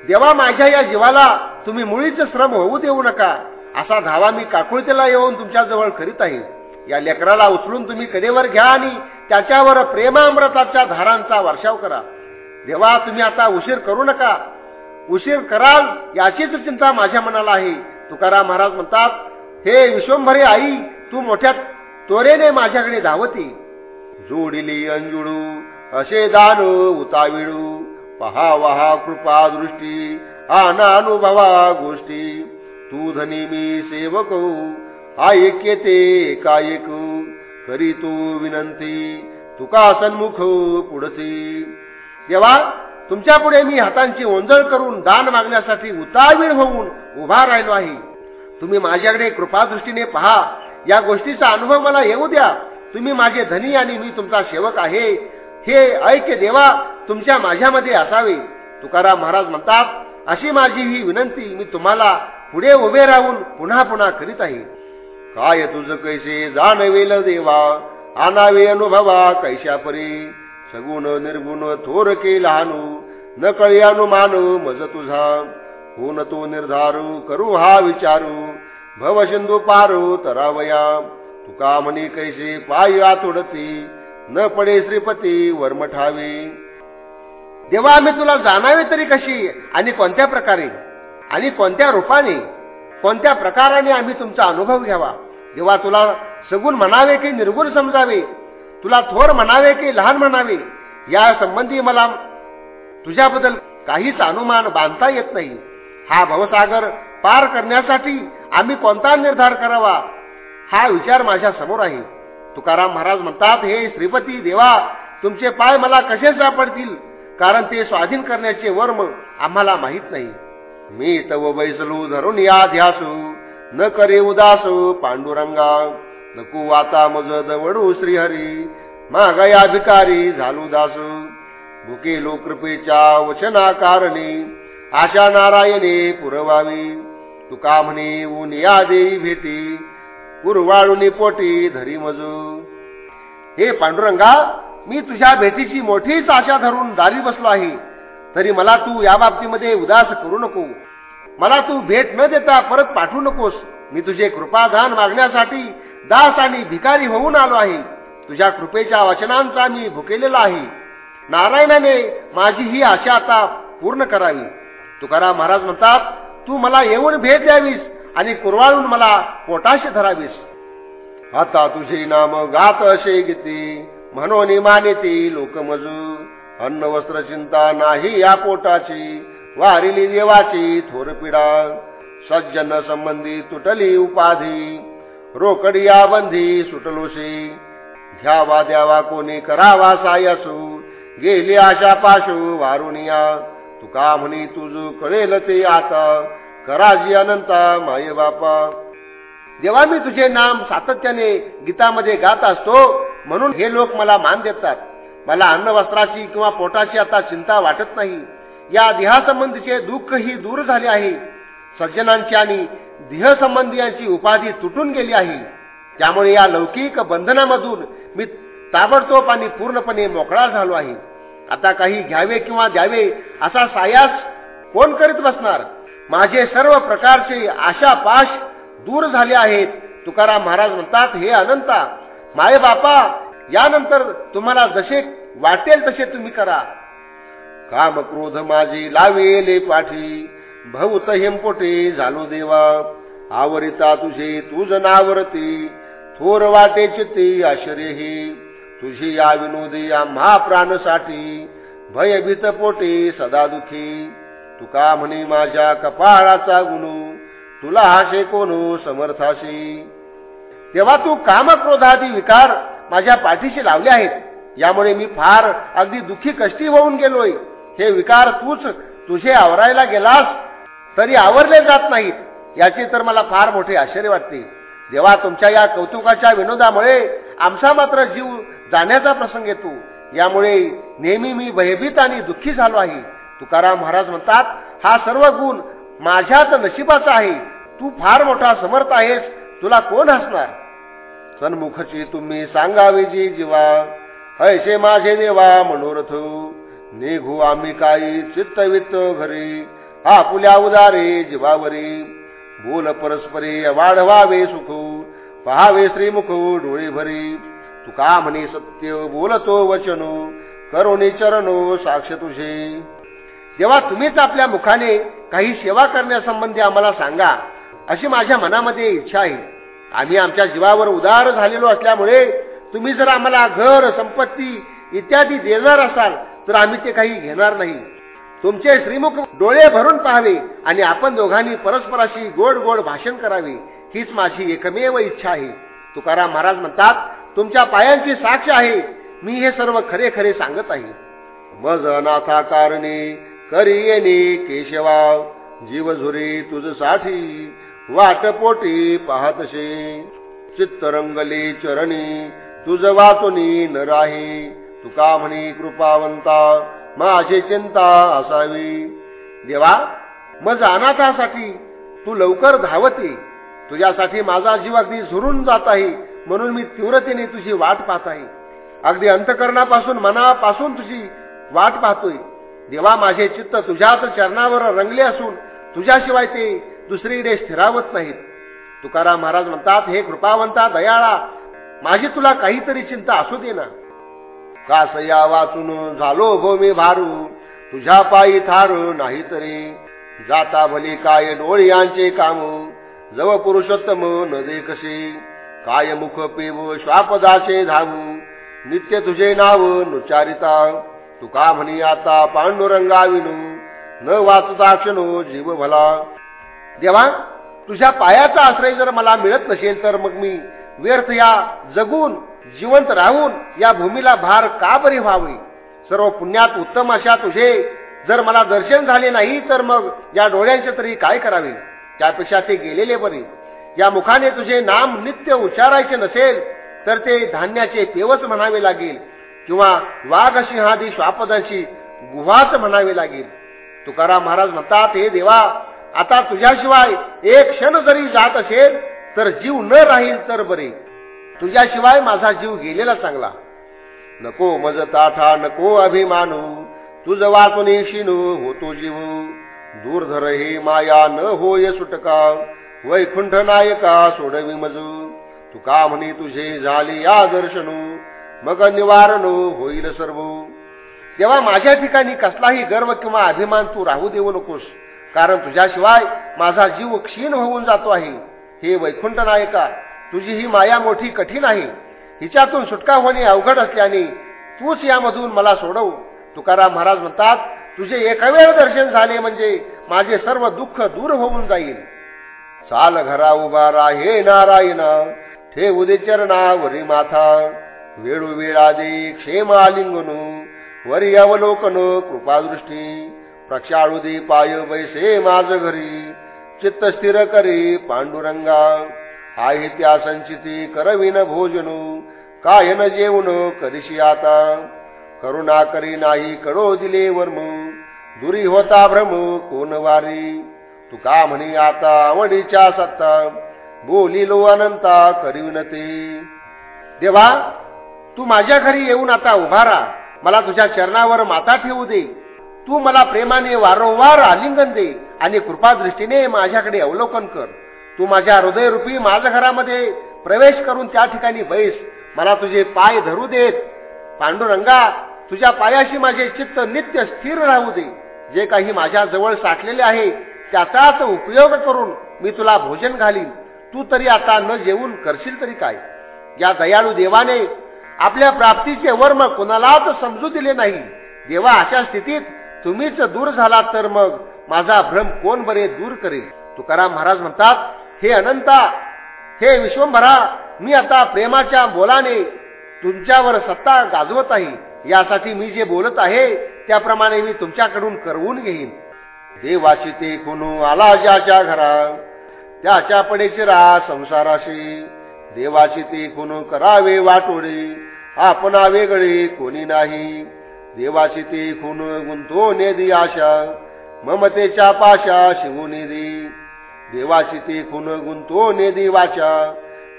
देवा माझ्या या जीवाला तुम्ही मुळीच श्रम होऊ देऊ नका. असा धावा मी काकुळतेला येऊन तुमच्या जवळ करीत आहे. या लेकराला उचलून तुम्ही कडेवर घ्या आणि त्याच्यावर प्रेमामृताच्या धारांचा वर्षाव करा. देवा तुम्ही आता उशीर करू नका. उशीर कराल याचीच चिंता माझ्या मनाला आहे. तुकाराम महाराज म्हणतात हे विश्वंभरे आई तू मोठ्या तोरेने माझ्याकडे धावती. जोडिली अंजुळू असे दान उताविळू. पहा वहा कृपा दृष्टी आनानुभवा गोष्टी. तू धनी मी सेवक हो, ऐक्यते एकाएक. करी तू विनंती तुका सन्मुख पुढती देवा तुमच्यापुढे मी हातांची ओंजळ करून दान मागण्यासाठी उतावीळ होऊन उभा राहिलो आहे. तुम्ही माझ्याकडे कृपादृष्टीने पहा. या गोष्टीचा अनुभव मला येऊ द्या. तुम्ही माझे धनी आणि मी तुमचा सेवक आहे. हे ऐक्य देवा तुमच्या माझ्यामध्ये असावे. तुकाराम महाराज म्हणतात अशी माझी ही विनंती मी तुम्हाला पुढे उभे राहून पुन्हा पुन्हा करीत आहे. काय तुझ कैसे जाणवेल देवा? आणावे अनुभवा कैशा परी सगुण निर्गुण थोर के लहानू न कळी अनुमान मज तुझा. होन तो निर्धारू करू हा विचारू. भव सिंधू पारू तरावया. तुका म्हणी कैसे पाय आतोडती न पडे श्रीपती वर्मठावी देवा आम्ही तुला जाणावे तरी कशी? आणि कोणत्या प्रकारे? आणि कोणत्या रूपाने? कोणत्या प्रकाराने आम्ही तुमचा अनुभव घ्यावा? देवा तुला सगुण म्हणावे की निर्गुण समजावे? तुला थोर म्हणावे की लहान म्हणावे? या संबंधी मला तुझ्याबद्दल काहीच अनुमान बांधता येत नाही. हा भवसागर पार करण्यासाठी आम्ही कोणता निर्धार करावा? हा विचार माझ्यासमोर आहे. तुकाराम महाराज म्हणतात हे श्रीपती देवा तुमचे पाय मला कसे सापडतील? कारण ते स्वाधीन करण्याचे वर्म आम्हाला माहीत नाही. मी तव बैसलू धरून या ध्यासू न करे उदास पांडुरंगा नको वाता मज दवडू श्रीहरी मागया भिकारी झालू दास भुके लोकृपेच्या वचना कारणे आशा नारायणे पुरवावी तुका म्हणे ऊन या देई भेटी पुरवाळूनी पोटी धरी मजू. हे पांडुरंगा मी तुझ्या भेटीची मोठीच आशा धरून दारी बसलो आहे. तरी मला तू या बाबतीमध्ये उदास करू नको. मला तू भेट न देता परत पाठवू नकोस. मी तुझे कृपादान मागण्यासाठी दास आणि भिकारी होऊन आलो आहे. तुझ्या कृपेच्या वचनांचा मी भुकेलेला आहे. नारायणाने माझी ही आशा आता पूर्ण करावी. तुकाराम महाराज म्हणतात तू मला येऊन भेट द्यावीस. आणि कुरवाळून मला पोटाशी धरावीस. आता तुझे नाम गात असे गीती म्हणून मानेती लोकमजू. अन्न वस्त्र चिंता नाही या पोटाची. वारिली देवाची थोर पिडा. सज्जन संबंधी तुटली उपाधी. रोकडी या बंधी सुटलोशी. घ्यावा द्यावा कोणी करावा सायसू. गेली आशा पाशू वारुनिया तुका म्हणी तुझ कळेल ते आता. कराजी अनंता माये बापा. जेव्हा मी तुझे नाम सातत्याने गीतामध्ये गात असतो म्हणून हे लोक मला मान देतात. मला अन्न वस्त्राची किंवा पोटाची आता चिंता वाटत नाही. या देहासंबंधीचे दुःख ही दूर झाले आहे. सज्जनांची आणि देहसंबंधियांची उपाधी तुटून गेली आहे. त्यामुळे या लौकिक बंधनामधून मी ताबडतोब आणि पूर्णपणे मोकळा झालो आहे. आता काही घ्यावे किंवा द्यावे असा सायास कोण करीत बसणार? माझे सर्व प्रकारचे आशा पाश दूर झाले आहेत. तुकाराम महाराज म्हणतात हे अनंता माय बापा यानंतर तुम्हाला जसे वाटेल तसे तुम्ही करा. काम क्रोध माझे लावेले पाठी भवत हेमपोटे झालो देवा. आवरिता तुझे तुझ नावरती थोर वाटे ते आश्चर्य ही. तुझी या विनोदी आम्हा प्राणसाठी भयभीत पोटे सदा दुखी. तुका म्हणे माझ्या कपाळाचा गुणू? तुला हाशे कोणू समर्थाशी? तेव्हा तू कामक्रोधादी विकार माझ्या पाठीशी लावले आहेत. यामुळे मी फार अगदी दुःखी कष्टी होऊन गेलोय. हे विकार तूच तुझे आवरायला गेलास तरी आवरले जात नाहीत. याचे तर मला फार मोठे आश्चर्य वाटते. जेव्हा तुमच्या या कौतुकाच्या विनोदामुळे आमचा मात्र जीव जाण्याचा प्रसंग येतो. यामुळे नेहमी मी भयभीत आणि दुःखी झालो आहे. तुकाराम महाराज म्हणतात हा सर्व गुण माझ्याच नशिबाचा आहे. तू फार मोठा समर्थ आहेस. तुला कोण हसणार? सन्मुखची तुम्ही सांगावे जी जीवा. ऐसे माझे देवा मनोरथ निघू आम्ही काही चित्तवित्त घरी. आपुल्या उदारे जीवावरी. बोल परस्परे वाढवावे सुख पहावे श्रीमुख डोळे भरी. तुका म्हणे सत्य बोलतो वचनो करुणी चरणो साक्ष तुझे. जेव्हा तुम्हीच आपल्या मुखाने काही सेवा करण्यासंबंधी आम्हाला सांगा अशी माझ्या मनामध्ये इच्छा आहे. आम्ही आमच्या जीवावर उदार झालेलो असल्यामुळे तुम्ही जर आम्हाला घर संपत्ती इत्यादी देणार असाल तर आम्ही ते काही घेणार नाही. तुमचे श्रीमुख डोळे भरून पाहावे आणि आपण दोघांनी परस्पराशी गोड गोड भाषण करावे हीच माझी एकमेव इच्छा आहे. तुकाराम महाराज म्हणतात तुमच्या पायांची साक्ष आहे. मी हे सर्व खरे खरे सांगत आहे. मज अनाथा कारणे करी येणे केशवा जीव झुरी तुझसाठी वाटपोटी पाहतसे चित्तरंगले चरणी तुझ वाचुनी न राही तुका म्हणी कृपावंता माझी चिंता असावी. देवा मज अनाथासाठी तू लवकर धावते. तुझ्यासाठी माझा जीव अगदी झुरून जात आहे म्हणून मी तीव्रतेने तुझी वाट पाहत आहे अगदी अंतकरणापासून मनापासून तुझी वाट पाहतोय. देवा माझे चित्त तुझ्याच चरणावर रंगले असून तुझ्याशिवाय ते दुसरीकडे स्थिरावत नाहीत. तुकाराम महाराज म्हणतात हे कृपावंता दयाळा माझी तुला काहीतरी चिंता असू दे ना. कासया वाचून झालो भूमी भारू? तुझ्या पायी थारू नाहीतरी जाता भली काय डोळ्यांचे काम? जव पुरुषोत्तम न दे कसे काय मुख पिव श्वापदाचे धावू? नित्य तुझे नाव नुचारिता तुका म्हणी आता पांडुरंगा विनू न वाचता क्षणो जीव भला देवा तुझ्या पायाचा आश्रय जर मला मिळत नसेल तर मग मी व्यर्थ या जगून जिवंत राहून या भूमीला भार का बरे व्हावे? सर्व पुण्यात उत्तम अशा तुझे जर मला दर्शन झाले नाही तर मग या डोळ्यांचे तरी काय करावे? त्यापेक्षा ते गेलेले बरे. या मुखाने तुझे नाम नित्य उच्चारायचे नसेल तर ते धान्याचे पेवच म्हणावे लागेल. किंवा वाघ सिंहादी गुहाच म्हणावे लागेल. तुकाराम महाराज म्हणतात हे देवा आता तुझ्याशिवाय एक क्षण जरी जात असेल तर जीव न राहील तर बरे. तुझ्याशिवाय माझा जीव गेलेला चांगला. नको मज ताठा नको अभिमानू. तुझ वाचून शिनू होतो जीव. दूरधर हे माया न होय सुटका. वैकुंठ नायका सोडवी मज. तुका म्हणे तुझे झाले या दर्शनू. मग निवारण होईल सर्व. तेव्हा माझ्या ठिकाणी कसलाही गर्व किंवा अभिमान तू राहू देऊ नकोस. कारण तुझ्याशिवाय माझा जीव क्षीण होऊन जातो आहे. हे वैकुंठ नायका तुझी ही माया मोठी कठीण आहे. हिच्यातून सुटका होणे अवघड असल्याने तूच यामधून मला सोडव. तुकाराम महाराज म्हणतात तुझे एकवेळ दर्शन झाले म्हणजे माझे सर्व दुःख दूर होऊन जाईल. चाल घरा उभा राहे नारायण ठेवू दे वरी माथा. वेळोवेळा दे क्षेम वरी अवलोकन कृपादृष्टी प्रक्षाळू दे पाय बैसे माझ घरी चित्त स्थिर करी पांडुरंगा आहे त्या संचिती करविन भोजनू काय न जेवण करीशी आता करुणा करी नाही कडो दिले वर्म दुरी होता भ्रम कोण वारी तुका म्हणी आता आवडीच्या सत्ता बोलिलो अनंता करीन ते. देवा तू माझ्या घरी येऊन आता उभारा मला तुझ्या चरणावर माता ठेवू दे. तू मला प्रेमाने वारंवार आलिंगन दे आणि कृपादृष्टीने माझ्याकडे अवलोकन कर. तू माझ्या हृदयरूपी माझ्या घरामध्ये प्रवेश करून त्या ठिकाणी बैस. मला तुझे पाय धरू देत. पांडुरंगा तुझ्या पायाशी माझे चित्त नित्य स्थिर राहू दे. जे काही माझ्या जवळ साठलेले आहे त्याचाच उपयोग करून मी तुला भोजन घालीन. तू तरी आता न जेवून करशील तरी काय? या दयाळू देवाने आपल्या प्राप्तीचे वर्म कोणालाच समजू दिले नाही. देवा अशा स्थितीत तुम्हीच दूर झाला तर मग माझा भ्रम कोण बरे दूर करेल? तुकाराम महाराज म्हणतात हे अनंता हे विश्वंभरा मी आता प्रेमाच्या बोलाने तुमच्यावर सत्ता गाजवत आहे. यासाठी मी जे बोलत आहे त्याप्रमाणे मी तुमच्याकडून करवून घेईन. देवाची ते कोणू आला ज्याच्या घरा त्याच्या पडेची रा संसाराशी. देवाची ते खुनू करावे वाटोडे आपणा वेगळे कोणी नाही. देवाची ते खून गुंतो नेदी आशा ममतेच्या पाशा शिवून देवाची ते खून गुंतो नेदी वाचा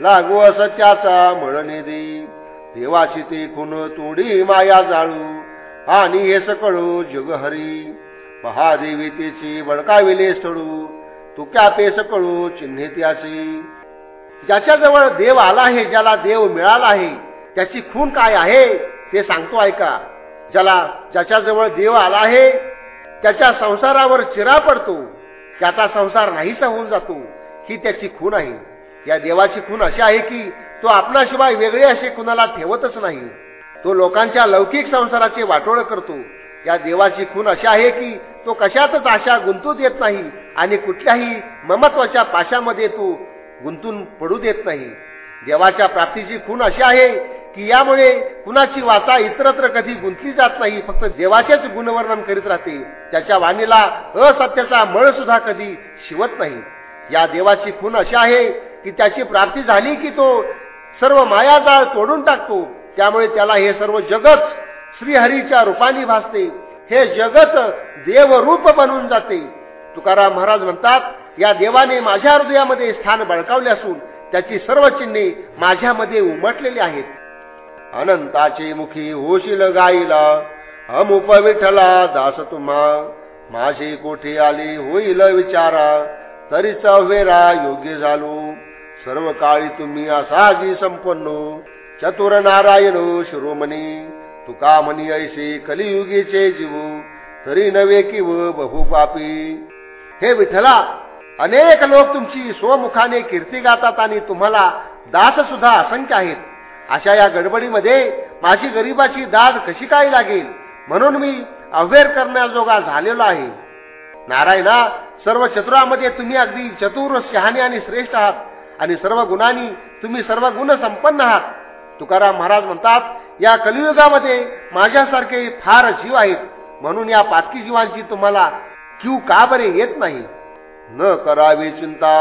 लागू असत्याचा म्हणणे नेदी देवाची ते खून तोडी माया जाळू आणि हे सकळू जगहरी महादेवी तेची बळकाविले स्थळू तुक्या पे सकळू चिन्हे त्याची ज्याच्याजवळ देव आला आहे ज्याला देव मिळाला आहे त्याची खून काय आहे ते सांगतो ऐका. ज्याला ज्याच्याजवळ देव आला आहे त्याच्या संसारावर चिरा पडतो त्याचा संसार नाहीसा होऊन जातो ही त्याची खून आहे. या देवाची खून अशी आहे की तो आपणाशिवाय वेगळे असे कुणाला ठेवतच नाही. तो लोकांच्या लौकिक संसाराचे वाटोळ करतो. या देवाची खून अशी आहे की तो कशातच आशा गुंतूत येत नाही आणि कुठल्याही ममत्वाच्या पाशामध्ये तो गुंतून पडू देत नाही. देवाच्या प्राप्तीची खूण अशी आहे की यामुळे कुणाची वाचा इतरत्र कधी गुंतली जात नाही फक्त देवाचेच गुणवर्णन करीत राहते. त्याच्या वाणीला असत्याचा मळ सुद्धा कधी शिवत नाही. या देवाची खून अशी आहे की त्याची प्राप्ती झाली की तो सर्व मायाजाळ तोडून टाकतो. त्यामुळे त्याला हे सर्व जगत श्रीहरीच्या रूपाने भासते. हे जगत देवरूप बनून जाते. तुकाराम महाराज म्हणतात या देवाने माझ्या हृदयामध्ये स्थान बळकावले असून त्याची सर्व चिन्हे माझ्यामध्ये उमटलेली आहेत. अनंताची मुखी होशील गाईला अमुप विठला दास तुम्हा. माझी कोठी आली होईल विचारा तरी चवेरा योग्य झालो. सर्व काळी तुम्ही असाजी संपन्न. चतुर नारायण शिरोमणी तुका म्हणी ऐसे कलियुगीचे जीव तरी नवे किव बहु पापी हे विठला अनेक लोक तुमची स्वमुखाने कीर्ती गातात आणि तुम्हाला दास सुद्धा असंख्य आहेत. अशा या गडबडीमध्ये माझी गरीबाची दाद कशी काय लागेल? म्हणून मी अव्हेर करण्याजोगा झालेलो आहे. नारायणा सर्व चतुरामध्ये तुम्ही अगदी चतुर शहाणे आणि श्रेष्ठ आहात आणि सर्व गुणांनी तुम्ही सर्व गुण संपन्न आहात. तुकाराम महाराज म्हणतात या कलियुगामध्ये माझ्यासारखे फार जीव आहेत. म्हणून या पातकी जीवांची तुम्हाला क्यू का बरे येत नाही? न करावी चिंता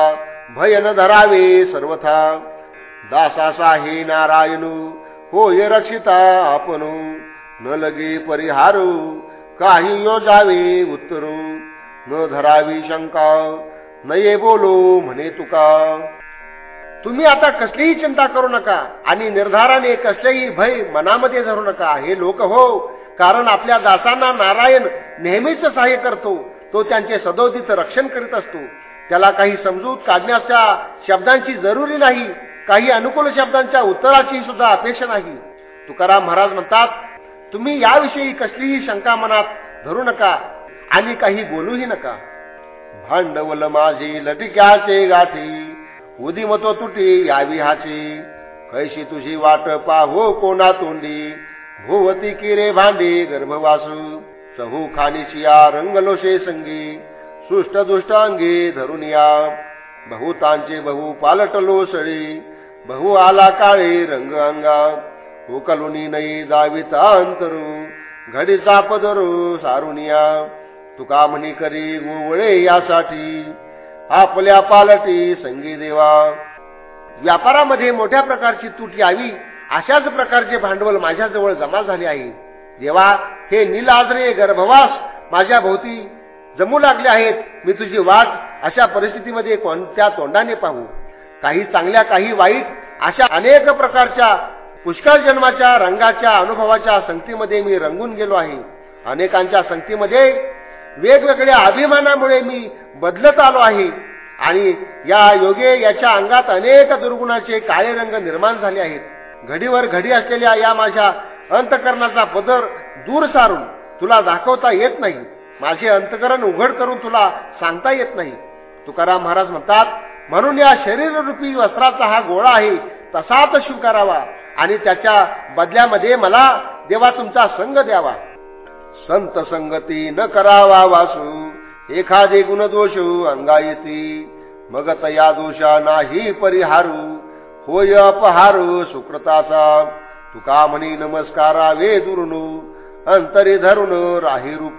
भय न धरावे सर्वथा. दासासा हे नारायणू होय रक्षिता आपण. न लगे परिहारू काही यो जावे उत्तरू. न धरावी शंका न ये बोलो म्हणे तुका. तुम्ही आता कसलीही चिंता करू नका आणि निर्धाराने कसलेही भय मनामध्ये धरू नका. हे लोक हो कारण आपल्या दासांना नारायण नेहमीच सहाय्य करतो. तो त्यांचे सदोदित रक्षण करीत असतो. त्याला काही समजूत काढण्याच्या शब्दांची जरुरी नाही काही अनुकूल शब्दांच्या उत्तराची सुद्धा अपेक्षा नाही. तुकाराम महाराज म्हणतात तुम्ही याविषयी कसलीही शंका मनात धरू नका आणि काही बोलूही नका. भांडवल माझी लटिक्याचे गाठी उदिमतो तुटी यावी हाची. कैशी तुझी वाट पाहो कोणा तोंडी भुवती किरे भांडी गर्भवासू. चहू खानिशिया रंगलोशे संगी सुष्ट दुष्ट अंगी धरून या बहुतांचे बहु पालटलो सळी बहु आला काळे रंग अंगा. उकलुनी नई जाविता अंतरू घडीचा पदरू सारुनिया. तुका म्हणी करी गोवळे यासाठी आपल्या पालटी संगी देवा. व्यापारामध्ये मोठ्या प्रकारची तूट यावी अशाच प्रकारचे भांडवल माझ्याजवळ जमा झाले आहे. देवा हे निलाजरे गर्भवास माझ्या भोवती जमू लागले आहेत. मी तुझी वाट अशा परिस्थितीमध्ये कोणत्या तोंडाने पाहू? काही चांगल्या काही वाईट अशा अनेक प्रकारच्या पुष्कळ जन्माच्या रंगाच्या अनुभवाच्या संगतीमध्ये मी रंगून गेलो आहे. अनेकांच्या संगतीमध्ये वेगवेगळ्या अभिमानामुळे मी बदलत आलो आहे. आणि या योगे याच्या अंगात अनेक दुर्गुणाचे काळे रंग निर्माण झाले आहेत. घडीवर घडी असलेल्या या माझ्या अंतकरणाचा पदर दूर सारून तुला दाखवता येत नाही. माझे अंतकरण उघड करून तुला सांगता येत नाही. तुकाराम महाराज म्हणतात म्हणून या शरीररूपी वस्त्राचा हा गोळा आहे तसाच स्वीकारावा आणि त्याच्या बदल्यामध्ये मला देवा तुमचा संग द्यावा. संत संगती न करावा वासू एखादे गुणदोष अंगा येते मग तया दोषा नाही परिहारू होय अपहारू सुकृताचा. तुका म्हणी नमस्कारा वे दुरुनु अंतरे धरून राही रूप.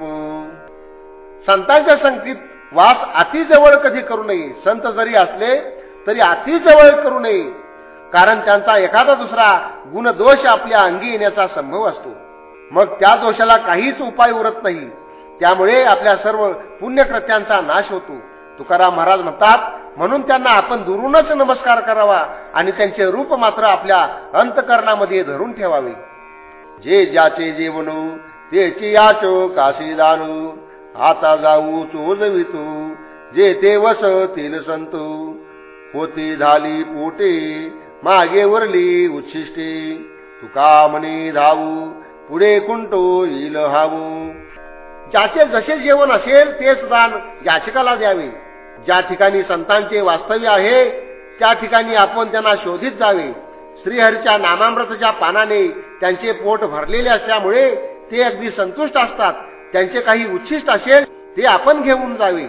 संतांच्या संगतीत वास अतिजवळ कधी करू नये. संत जरी असले तरी अतिजवळ करू नये. कारण त्यांचा एखादा दुसरा गुणदोष आपल्या अंगी येण्याचा संभव असतो. मग त्या दोषाला काहीच उपाय उरत नाही. त्यामुळे आपल्या सर्व पुण्यकृत्यांचा नाश होतो. तुकाराम महाराज म्हणतात म्हणून त्यांना आपण दुरूनच नमस्कार करावा आणि त्यांचे रूप मात्र आपल्या अंतकरणामध्ये धरून ठेवावे. जे ज्याचे जेवणू तेची याचो काशी दानू आता जाऊ चोजवितू जे ते वस तेल संतू. होती झाली पोटे मागे वरली उच्छिष्टे तुका म्हणे धावू पुढे कुंटो येईल हावू. ज्याचे जसे जेवण असेल तेच दान याचिकाला द्यावे. ज्या ठिकाणी संतांचे वास्तव्य आहे त्या ठिकाणी आपण त्यांना शोधित जावे. श्रीहरीच्या नामामृतच्या पानाने त्यांचे पोट भरलेले असल्यामुळे ते अगदी संतुष्ट असतात. त्यांचे काही उच्छिष्ट असेल ते आपण घेऊन जावे.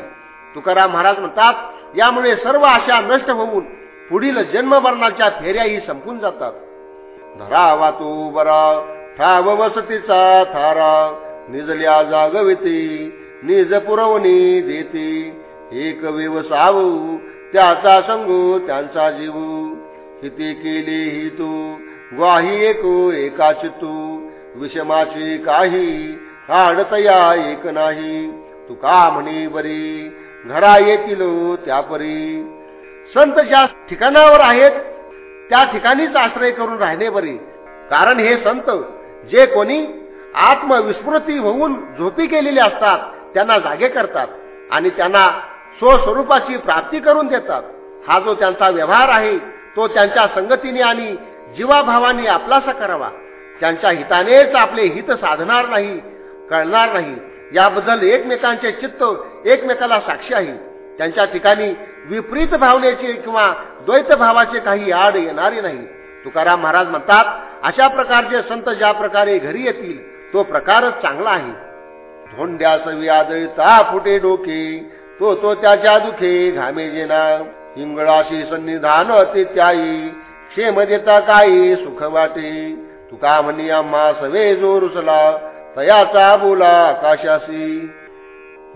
तुकाराम महाराज म्हणतात यामुळे सर्व आशा नष्ट होऊन पुढील जन्ममरणाच्या फेऱ्याही संपून जातात. धरावा तू बरा ठाव वसतीचा थारा निजल्या जागविती निज पुरवणी देते. एक व्यवसावू त्याचा संगो त्यांचा जीव. हिते केले ही तू ग्वाही एको एकाच तू. विषमाची काही हाडतया एक नाही. तू का म्हणे बरी घरा येतील त्यापरी. संत ज्या ठिकाणावर आहेत त्या ठिकाणीच आश्रय करून राहणे बरे. कारण हे संत जे कोणी आत्मविस्मृती होऊन झोपी केलेले असतात त्यांना जागे करतात. आणि त्यांना स्वस्वरूपाची प्राप्ती करून देतात. हा जो त्यांचा व्यवहार आहे तो त्यांच्या संगतीने आणि जीवाभावाने आपलासा करावा. त्यांच्या हितानेच आपले हित साधणार नाही कळणार नाही. याबद्दल एकमेकांचे चित्त एकमेकाला साक्षी आहे. त्यांच्या ठिकाणी विपरीत भावनेचे किंवा द्वैत भावाचे काही आड येणारे नाही. तुकाराम महाराज म्हणतात अशा प्रकारचे संत ज्या प्रकारे घरी येतील तो प्रकारच चांगला आहे. धोंड्यास व्यादळता फुटे डोके तो तो त्याच्या दुखे घामे जेना हिंगळाशी सन्निधान ते त्याई. क्षेम देता काही सुख वाटे. तुका म्हणी आम्हा सवे जो रुसला तयाचा बोला आकाशाशी.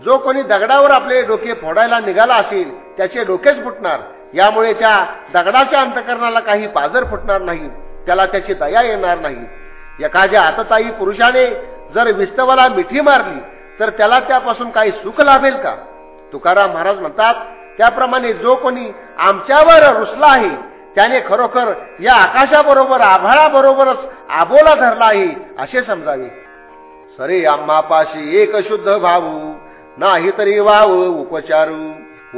जो कोणी दगडावर आपले डोके फोडायला निघाला असेल त्याचे डोकेच फुटणार. यामुळे त्या दगडाच्या अंतकरणाला काही पाजर फुटणार नाही. त्याला त्याची दया येणार नाही. एखाद्या आतताई पुरुषाने जर विस्तवाला मिठी मारली तर त्याला त्यापासून काही सुख लाभेल का? तुकाराम महाराज म्हणतात त्याप्रमाणे जो कोणी आमच्यावर रुसला आहे त्याने खरोखर या आकाशाबरोबर आभाळाबरोबरच आबोला धरला आहे असे समजावे. सरे आम्हापाशी एक शुद्ध भाऊ नाही तरी वाव उपचारू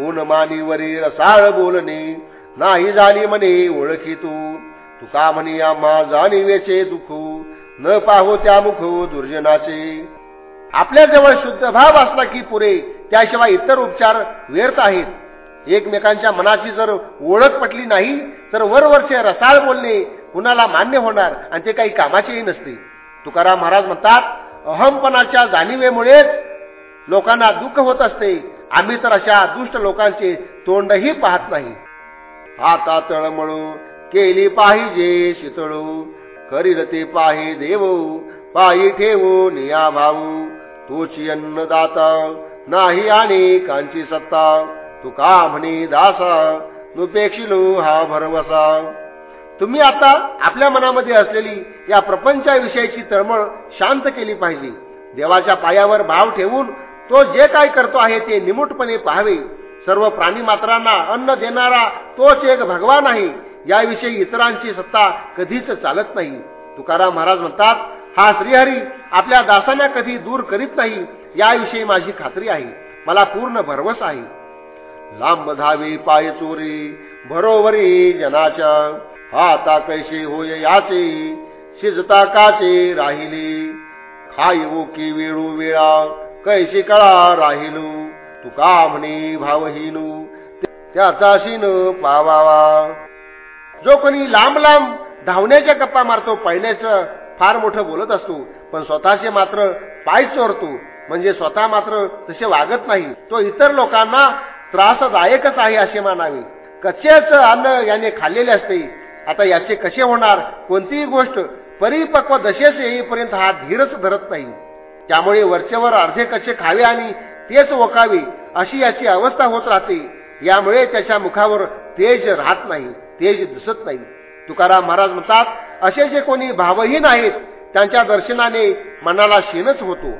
ऊन मानीवरी रसाळ बोलणे नाही झाली म्हणे ओळखी तू तुका म्हणी आम्हा जाणीवेचे दुःख न पाहू त्या मुख दुर्जनाचे. आपल्या जवळ शुद्ध भाव असला की पुरे त्याशिवाय इतर उपचार व्यर्थ आहेत. एकमेकांच्या मनाची जर ओळख पटली नाही तर वरवरचे रसाळ बोलणे कुणाला मान्य होणार आणि ते काही कामाचेही नसते. तुकाराम महाराज म्हणतात अहमपणाच्या जाणीवेमुळेच लोकांना दुःख होत असते. आम्ही तर अशा दुष्ट लोकांचे तोंडही पाहत नाही. आता तळमळू केली पाहिजे शितळू. करील ते पाहि देव पायी ठेवू निया भाऊ. तोची अन्नदाता नाही आणि कांची सत्ता. तुका म्हणे दासा? नुपेक्षिलो हा भरवसा. तुम्ही आता आपल्या मनामध्ये असलेली या प्रपंचाविषयीची तळमळ शांत केली पाहिजे देवाच्या पायावर भाव ठेवून तो जे काय करतो आहे ते निमूटपणे पाहावे. सर्व प्राणी मात्रांना अन्न देणारा तोच एक भगवान आहे. याविषयी इतरांची सत्ता कधीच चालत नाही. तुकाराम महाराज म्हणतात हा श्रीहरी आपल्या दासांना कधी दूर करीत नाही. याविषयी माझी खात्री आहे. मला पूर्ण भरवस आहे. लांब धावी पाय चोरी भरोवरी जनाच्या. आता कैसे होय याचे शिजता काचे राहिले. खाई ओकी वेळू वेळा कैशी कळा राहिलू. तुका म्हणे भावहीनू त्याचा शिन पावावा. जो कोणी लांब लांब धावण्याच्या गप्पा मारतो पळण्याचं फार मोठं बोलत असतो पण स्वतःचे मात्र पाय चोरतो. म्हणजे स्वतः मात्र तसे वागत नाही. तो इतर लोकांना त्रासदायकच आहे असे मानावे. कच्चेच अन्न याने खाल्लेले असते. आता याचे कसे होणार? कोणतीही गोष्ट परिपक्व दशेच येईपर्यंत हा धीरच धरत नाही. त्यामुळे वरचेवर अर्धे कच्चे खावे आणि तेच ओकावे अशी याची अवस्था होत राहते. यामुळे त्याच्या मुखावर तेज राहत नाही तेज दिसत नाही. तुकाराम महाराज म्हणतात असे जे कोणी भावहीन आहेत त्यांच्या दर्शनाने मनाला शीनच होतो.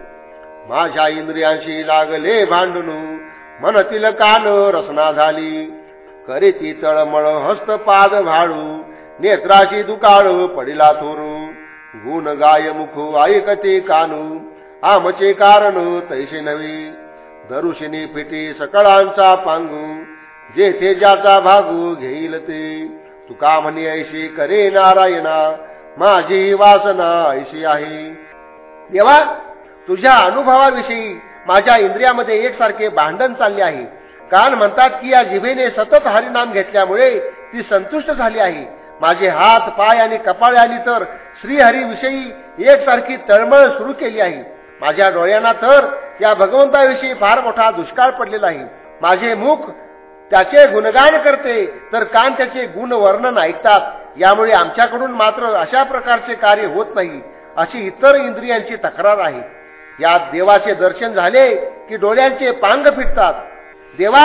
माझ्या इंद्रियांशी लागले भांडणू. मनतील कान रसना झाली. करीती तळमळ हस्तपाद भाडू नेत्राची दुकाळ पडिला थोरू. गुण गाय मुख ऐकते कानू. आमचे कारण तैसे नवी दरुषिनी फिटी सकळांचा पांगू. जेथे ज्याचा भागू घेईल ते. तुका म्हणी ऐशी करे नारायणा. माझी वासना ऐशी आहे. देवा तुझ्या अनुभवाविषयी माझ्या इंद्रियामध्ये एकसारखे भांडण चालले आहे. कान म्हणतात की या जिभेने सतत हरिनाम घेतल्यामुळे ती संतुष्ट झाली आहे. माझे हात पाय आणि कपाळे आली तर श्रीहरीविषयी एकसारखी तळमळ सुरू केली आहे. माझ्या डोळ्यांना तर या भगवंताविषयी फार मोठा दुष्काळ पडलेला आहे. माझे मुख त्याचे गुणगान करते तर कान त्याचे गुण वर्णन ऐकतात. यामुळे आमच्याकडून मात्र अशा प्रकारचे कार्य होत नाही अशी इतर इंद्रियांची तक्रार आहे. या देवाचे दर्शन झाले की डोळ्यांचे पांग फिटतात. देवा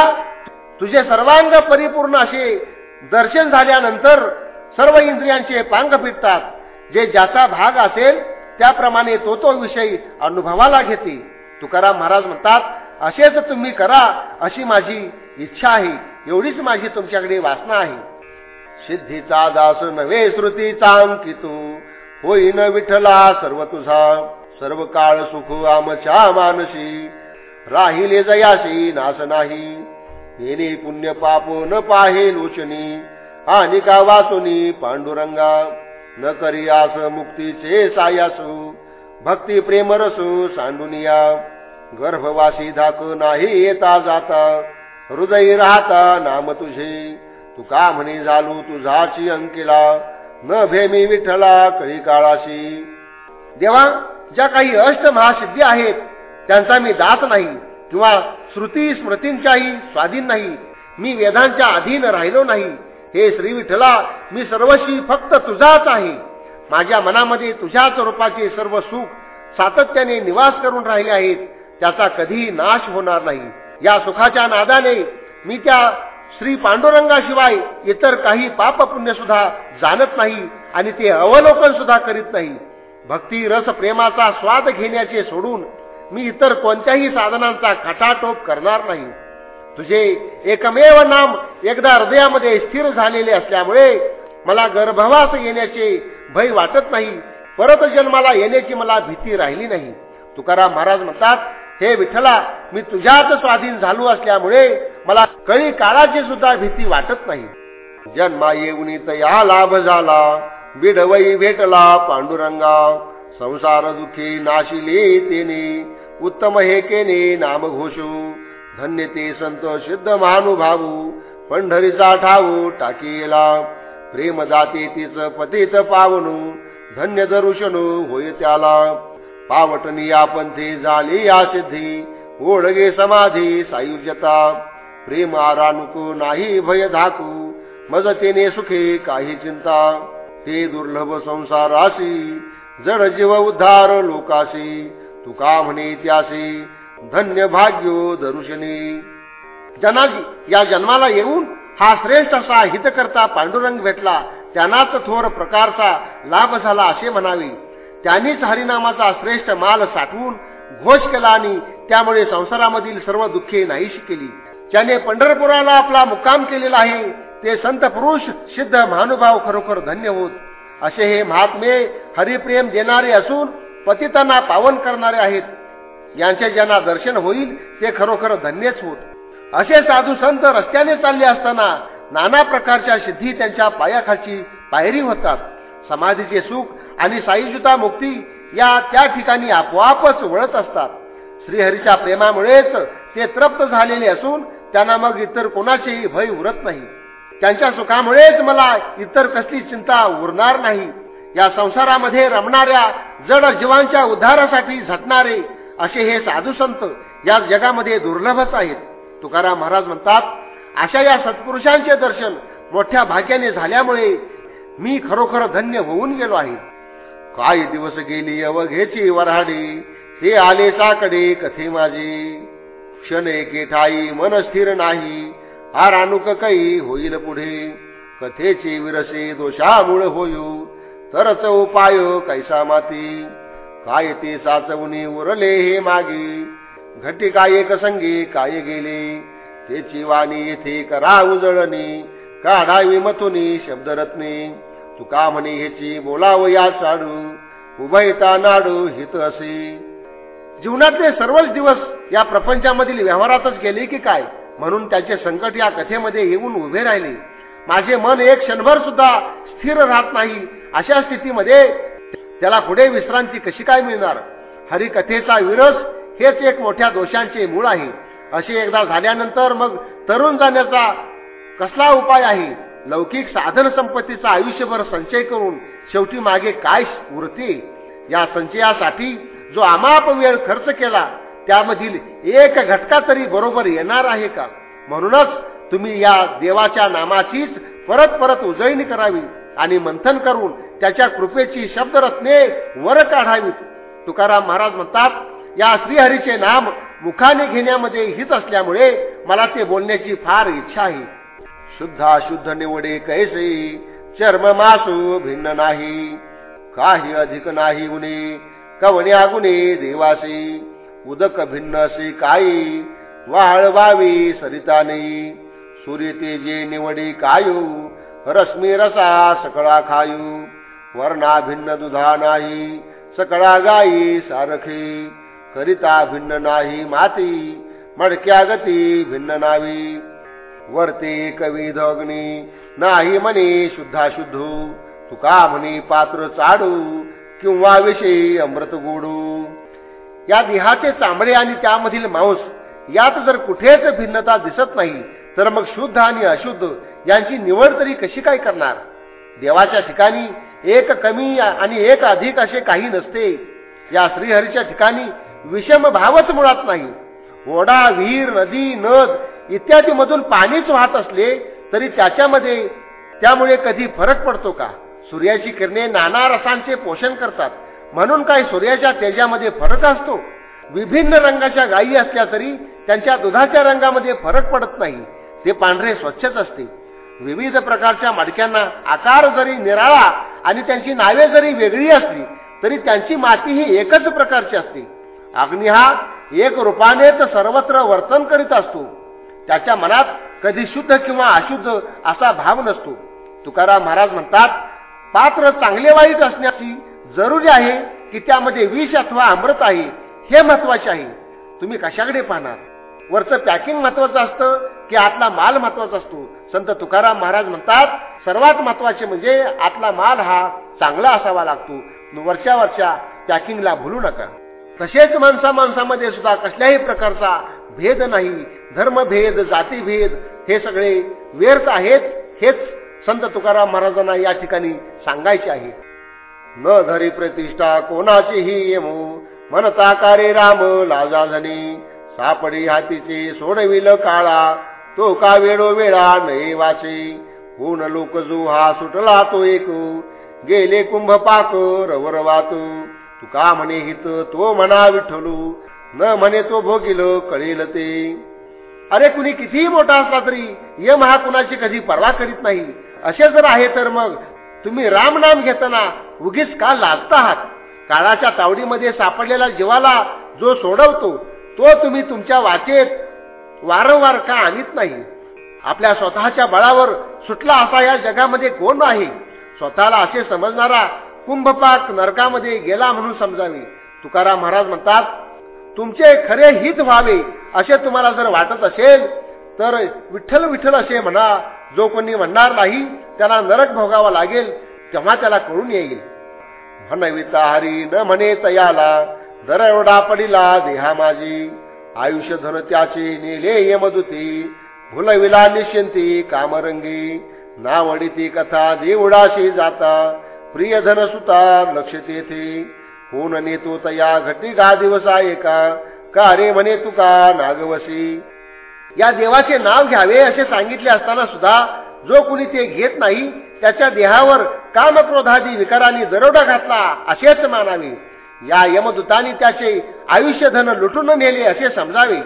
तुझे सर्वांग परिपूर्ण असे दर्शन झाल्यानंतर सर्व इंद्रियांचे पांग फिटतात. जे ज्याचा भाग असेल त्याप्रमाणे तो तो विषय अनुभवाला घेते. तुकाराम महाराज म्हणतात असेच तुम्ही करा अशी माझी इच्छा आहे. एवढीच माझी तुमच्याकडे वासना आहे. सिद्धीचा दास नव्हे श्रुतीचा अंकितू. होईन विठला सर्व तुझा सर्व काळ सुख आमच्या मानसी राहिले जयाशी नास नाही. येणे पुण्य पाप न पाहे लोचनी. आणि का वाचुनी पांडुरंगा. न करी आस मुक्तीचे सायासू. भक्ती प्रेमरसू सांडुनिया. गर्भवासी धाक नाही येता जाता. हृदय राहता नाम तुझे. तू का म्हणे झालू तुझाची अंकिला? न भेमी विठ्ठला कळी काळाशी. देवा ज्या काही अष्ट महासिद्धी आहेत त्यांचा मी दात नाही किंवा श्रुती स्मृतींच्याही स्वाधीन नाही मी वेदांच्या अधीन राहिलो नाही हे श्री विठ्ठला मी सर्वशी फक्त तुझाच आहे. माझ्या मनामध्ये तुझ्याच रूपाचे सर्व सुख सातत्याने निवास करून राहिले आहेत त्याचा कधीही नाश होणार नाही. या सुखाच्या नादाने मी त्या श्री पांडुरंगाशिवाय इतर काही पाप पुण्य सुद्धा जाणत नाही आणि ते अवलोकन सुद्धा करीत नाही. भक्ती रस प्रेमाचा स्वाद घेण्याचे सोडून मी इतर कोणत्याही साधनांचा खटाटोप करणार नाही. तुझे एकमेव नाम एकदा हृदयामध्ये स्थिर झालेले असल्यामुळे मला गर्भवास येण्याचे भय वाटत नाही. परत जन्माला येण्याची मला भीती राहिली नाही. तुकाराम महाराज म्हणतात हे विठ्ठला मी तुझ्याच स्वाधीन झालो असल्यामुळे मला कळी काळाची सुद्धा भीती वाटत नाही. जन्मा येऊन या लाभ झाला. बिडवई भेटला पांडुरंगा. संसार दुखी नाशिले तेने. उत्तम हे केने नाम घोषू धन्य ते संत सिद्ध महानुभावू पंढरीचा ठाऊ टाकीला. प्रेम जाते तिच पतीत पावनू. धन्य दरुषणू होय त्याला. पावटनी या पंथी झाली या सिद्धी. ओळगे समाधी सायुज्यता. प्रेम आरानुको नाही भय धाकू. मजतेने सुखे काही चिंता. ते दुर्लभ संसारासी जड जीव उद्धार लोकाशी. तुका म्हणे त्यासी धन्य भाग्यो दरुशनी जनाजी या जन्माला येऊन हा श्रेष्ठ असा हितकर्ता पांडुरंग भेटला. त्यांनाच थोर प्रकारचा लाभ झाला असे म्हणावे. त्यांनीच हरिनामाचा श्रेष्ठ माल साठवून घोष केला आणि त्यामुळे संसारामधील सर्व दुःखे नाहीशी केली. ज्याने पंढरपुराला आपला मुक्काम केलेला आहे. ते संत पुरुष सिद्ध महानुभाव खरोखर धन्य होत. असे हे महात्मे हरिप्रेम देणारे असून पतितांना पावन करणारे आहेत. यांचे ज्यांना दर्शन होईल ते खरोखर धन्यच होत. असे साधू संत रस्त्याने चालले असताना नाना प्रकारच्या सिद्धी त्यांच्या पायाखालची पायरी होतात. समाधीचे सुख आणि साईजुता मुक्ती या त्या ठिकाणी आपोआपच वळत असतात. श्रीहरीच्या प्रेमामुळेच ते तृप्त झालेले असून त्यांना मग इतर कोणाचेही भय उरत नाही. त्यांच्या सुखामुळेच मला इतर कसली चिंता उरणार नाही. या संसारामध्ये रमणाऱ्या जड जीवांच्या उद्धारासाठी झटणारे असे हे साधू संत या जगामध्ये दुर्लभच आहेत. तुकाराम महाराज म्हणतात अशा या सत्पुरुषांचे दर्शन मोठ्या भाग्याने झाल्यामुळे मी खरोखर धन्य होऊन गेलो आहे. काही दिवस गेली अवघेची वराडी ते आले साकडे कथे माझी? क्षण एके ठाई मन स्थिर नाही हा रानुक काही होईल पुढे. कथेची विरसे दोषामुळ होयू. तरच उपाय कैसा माती. काय ते साचवणी उरले हे मागे. घटी काय एक संगी काय गेले. तेची वाणी येथे करा उजळणी. काढावी मथुनी शब्दरत्नी. तुका म्हणे ह्याची बोलाव या साडू. उभयता नाडू हित असे. जीवनातले सर्वच दिवस या प्रपंचामधील व्यवहारातच गेले की काय? म्हणून त्याचे संकट या कथेमध्ये येऊन उभे राहिले. माझे मन एक क्षणभर सुद्धा स्थिर राहत नाही. अशा स्थितीमध्ये त्याला पुढे विश्रांती कशी काय मिळणार? हरिकथेचा विरस हेच एक मोठ्या दोषांचे मूळ आहे. असे एकदा झाल्यानंतर मग तरुण जाण्याचा कसला उपाय आहे? लौकिक साधन संपत्तीचा आयुष्यभर संचय करून शेवटी मागे काय उरते या संचयासाठी जो अमाप वेळ खर्च केला त्यामधील एक घटका तरी बरोबर येणार आहे का? म्हणूनच तुम्ही या देवाच्या नामाचीच परत परत उजळणी करावी आणि मंथन करून त्याच्या कृपेची शब्दरत्ने वर काढावीत. तुकाराम महाराज म्हणतात या श्रीहरीचे नाम मुखाने घेण्यामध्ये हित असल्यामुळे मला ते बोलण्याची फार इच्छा आहे. शुद्धा शुद्ध निवडे कैसे? चर्म मासू भिन्न नाही. काही अधिक नाही उणे कवण्या गुणे देवासी? उदक भिन्न असे काही वाळवावी सरिताने. सूर्य तेजे निवडी कायू रश्मी रसा सकळा खायू. वर्णा भिन्न दुधा नाही सकळा गाई सारखी. करिता भिन्न नाही माती मडक्या गती भिन्न नावी. वरते कवी अग्नी नाही म्हणे शुद्धा शुद्धू तुका म्हणे पात्र चाडू किंवा विषयी अमृत गोडू. या देहाचे चांबडे आणि त्यामधील मांस यात जर कुठेच भिन्नता दिसत नाही तर मग शुद्ध आणि अशुद्ध यांची निवड तरी कशी काय करणार? देवाच्या ठिकाणी एक कमी आणि एक अधिक असे काही नसते. या श्रीहरीच्या ठिकाणी विषम भावच मुळात नाही. ओढा विहीर नदी नद इत्यादी मधून पाणीच वाहत असले तरी त्याच्यामध्ये त्यामुळे कधी फरक पडतो का? सूर्याची किरणे नाना रसांचे पोषण करतात. म्हणून काय सूर्याच्या तेजामध्ये फरक असतो? विभिन्न रंगाच्या गायी असल्या तरी त्यांच्या दुधाच्या रंगामध्ये फरक पडत नाही. ते पांढरे स्वच्छच असते. विविध प्रकारच्या मडक्यांना आकार जरी निराळा आणि त्यांची नावे जरी वेगळी असली तरी त्यांची माती ही एकच प्रकारची असते. अग्नी हा एक रूपानेच सर्वत्र वर्तन करीत असतो. त्याच्या मनात कधी शुद्ध किंवा अशुद्ध असा भाव नसतो. तुकाराम महाराज म्हणतात पात्र चांगले वाईट असण्याची जरुरी आहे की त्यामध्ये विष अथवा अमृत आहे हे महत्त्वाचे आहे. तुम्ही कशाकडे पाहणार? वरचं पॅकिंग महत्वाचं असतं की आतला माल महत्त्वाचा असतो? संत तुकाराम महाराज म्हणतात सर्वात महत्त्वाचे म्हणजे आतला माल हा चांगला असावा लागतो. वरच्या वरच्या पॅकिंगला भूलू नका. तसेच माणसा माणसामध्ये सुद्धा कसल्याही प्रकारचा भेद नाही. धर्मभेद जातीभेद हे सगळे व्यर्थ आहेत हेच संत तुकाराम महाराजांना या ठिकाणी सांगायचे आहे. न धरी प्रतिष्ठा कोणाचीही येमो. म्हणता कारे राम लाजा झाली सापडी हातीचे सोडविल काळा. तो का वेळोवेळा नये वाचे ऊन लोक जो हा सुटला तो एक. गेले कुंभ पाक रवर वात तुका म्हणे हित तो म्हणा विठ्ठलू. न म्हणे तो भोगिल कळेल ते. अरे कुणी कितीही मोठा असला तरी यम हा कुणाची कधी पर्वा करीत नाही. असे जर आहे तर मग तुम्ही रामनाम घेताना उगीच का लाजता आहात? काळाच्या तावडीमध्ये सापडलेला जीवाला जो सोडवतो तो तुम्ही तुमच्या वाचेत वारंवार का आणत नाही? आपल्या स्वतःच्या बळावर सुटला असा या जगामध्ये कोण आहे? स्वतःला असे समजणारा कुंभपाक नरकामध्ये गेला म्हणून समजावे. तुकाराम महाराज म्हणतात तुमचे खरे हित व्हावे असे तुम्हाला जर वाटत असेल तर विठ्ठल विठ्ठल असे म्हणा जो कोणी म्हणणार नाही त्याला नरक भोगावा लागेल तेव्हा त्याला कळून येईल. म्हणविता हरी न म्हणे तयाला दर पडिला देहा माझी. आयुष्य धन त्याचे नेले यमदुती भुलविला निश्चिंती कामरंगी. नावडिती कथा देवडाशी जाता प्रिय धन सुता लक्ष तेथे कोण नेतो तया घटी गा दिवसा एका का रे म्हणे तुका नागवशी. या देवाचे नाव घ्यावे असे सांगितले असताना सुद्धा जो कुणी ते घेत नाही त्याच्या देहावर कामक्रोधादी विकारांनी दरोडा घातला असेच मानावे. या यमदूतांनी त्याचे आयुष्य धन लुटून नेले असे समजावे.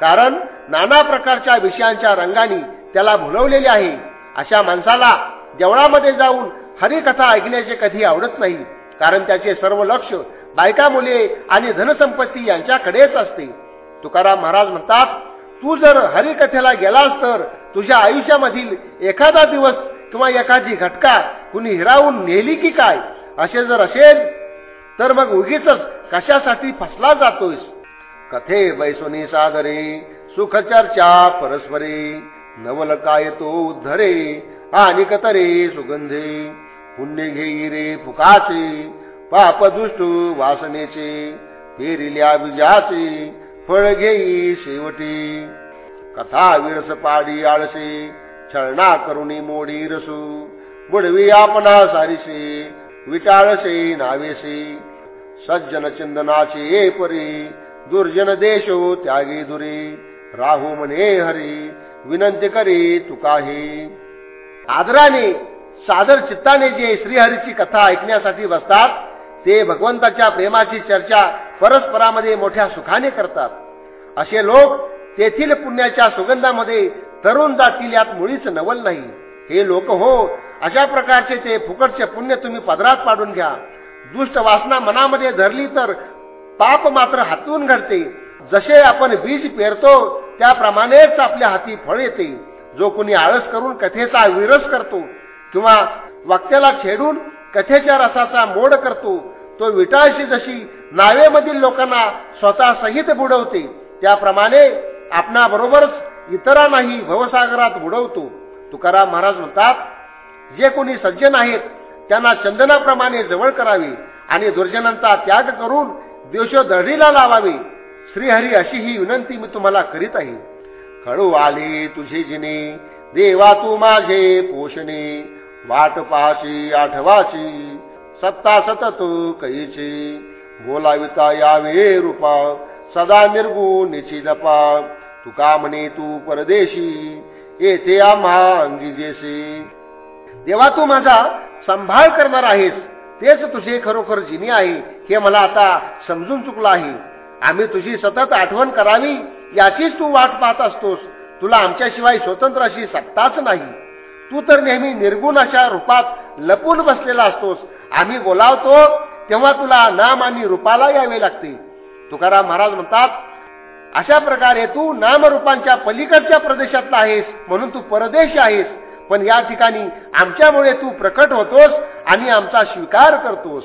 कारण नाना प्रकारच्या विषयांच्या रंगाने त्याला भुलवलेले आहे. अशा माणसाला देवळामध्ये जाऊन हरिकथा ऐकण्याचे कधी आवडत नाही. कारण त्याचे सर्व लक्ष बायका मुले आणि धनसंपत्ती यांच्याकडेच असते. तुकाराम महाराज म्हणतात तू जर हरिकथेला गेलास तर तुझ्या आयुष्यामधील एखादा दिवस किंवा एखादी घटका कुणी हिरावून नेली की काय? असे जर असेल तर मग उगीच कशासाठी फसला जातोयस? कथे बैसोनी सागरे सुखचर्चा परस्परे नवलकाय तो उद्धरे आणि कतरे सुगंधे पुण्य घेई रे फुकाचे पाप दुष्ट वासनेचे पेरिल्या बीजाचे फळ घेई शेवटी. कथा विरस पाडी आळसे छळना करुणी मोडी रसू. बुडवी आपणा सारीसे विटाळसे नावेसे सज्जन चिंदनाचे ये परी दुर्जन देशो त्यागी दुरी. राहू म्हणे हरी विनंती करी तुकाही आदराने सादर चित्ताने जे श्रीहरीची कथा ऐकण्यासाठी बसतात ते भगवंताच्या प्रेमाची चर्चा परस्परामध्ये मोठ्या सुखाने करतात. असे लोक तेथील पुण्याच्या सुगंधामध्ये तरुण जातील यात मुळीच नवल नाही. हे लोक हो अशा प्रकारचे ते फुकटचे पुण्य तुम्ही पदरात पाडून घ्या. दुष्ट वासना मनामध्ये धरली तर पाप मात्र हातून घडते. जसे आपण बीज पेरतो त्याप्रमाणेच आपल्या हाती फळ येते. जो कुणी आळस करून कथेचा विरस करतो किंवा वक्त्याला छेडून कथेच्या रसाचा मोड करतो तो विटाळशी जशी नावेमधील लोकांना स्वतः सहित बुडवते. त्याप्रमाणे आपणाबरोबरच इतरांनाही भवसागरात बुडवतो. तुकाराम महाराज म्हणतात जे कोणी सज्जन आहेत त्यांना चंदनाप्रमाणे जवळ करावे आणि दुर्जनांचा त्याग करून देशो दळीला लावावे. श्रीहरी अशी ही विनंती मी तुम्हाला करीत आहे. खळू आले तुझे जिने देवा तू माझे पोषणे. वाट पाशी आठवाची सत्ता सतत कैची. बोलाविता यावे रूपा सदा निर्गुण निचिदपा तुका म्हणे तू परदेशी? येथे आम्हा अंगीजेसे देवा तू माझा संभाळ करणार आहेस. तेच तुझे खरोखर जिनी आहे. हे मला आता समजून चुकलं आहे. आम्ही तुझी सतत आठवण करावी याचीच तू वाट पाहत असतोस. तुला आमच्याशिवाय स्वतंत्र अशी सत्ताच नाही. तू तर नेहमी निर्गुण अशा रूपात लपून बसलेला असतोस. आम्ही बोलावतो तेव्हा तुला नाम आणि रूपाला यावे लागते. तुकाराम महाराज म्हणतात अशा प्रकारे तू नामरूपांच्या पलीकडच्या प्रदेशातला आहेस म्हणून तू परदेश आहेस. पण या ठिकाणी आमच्यामुळे तू प्रकट होतोस आणि आमचा स्वीकार करतोस.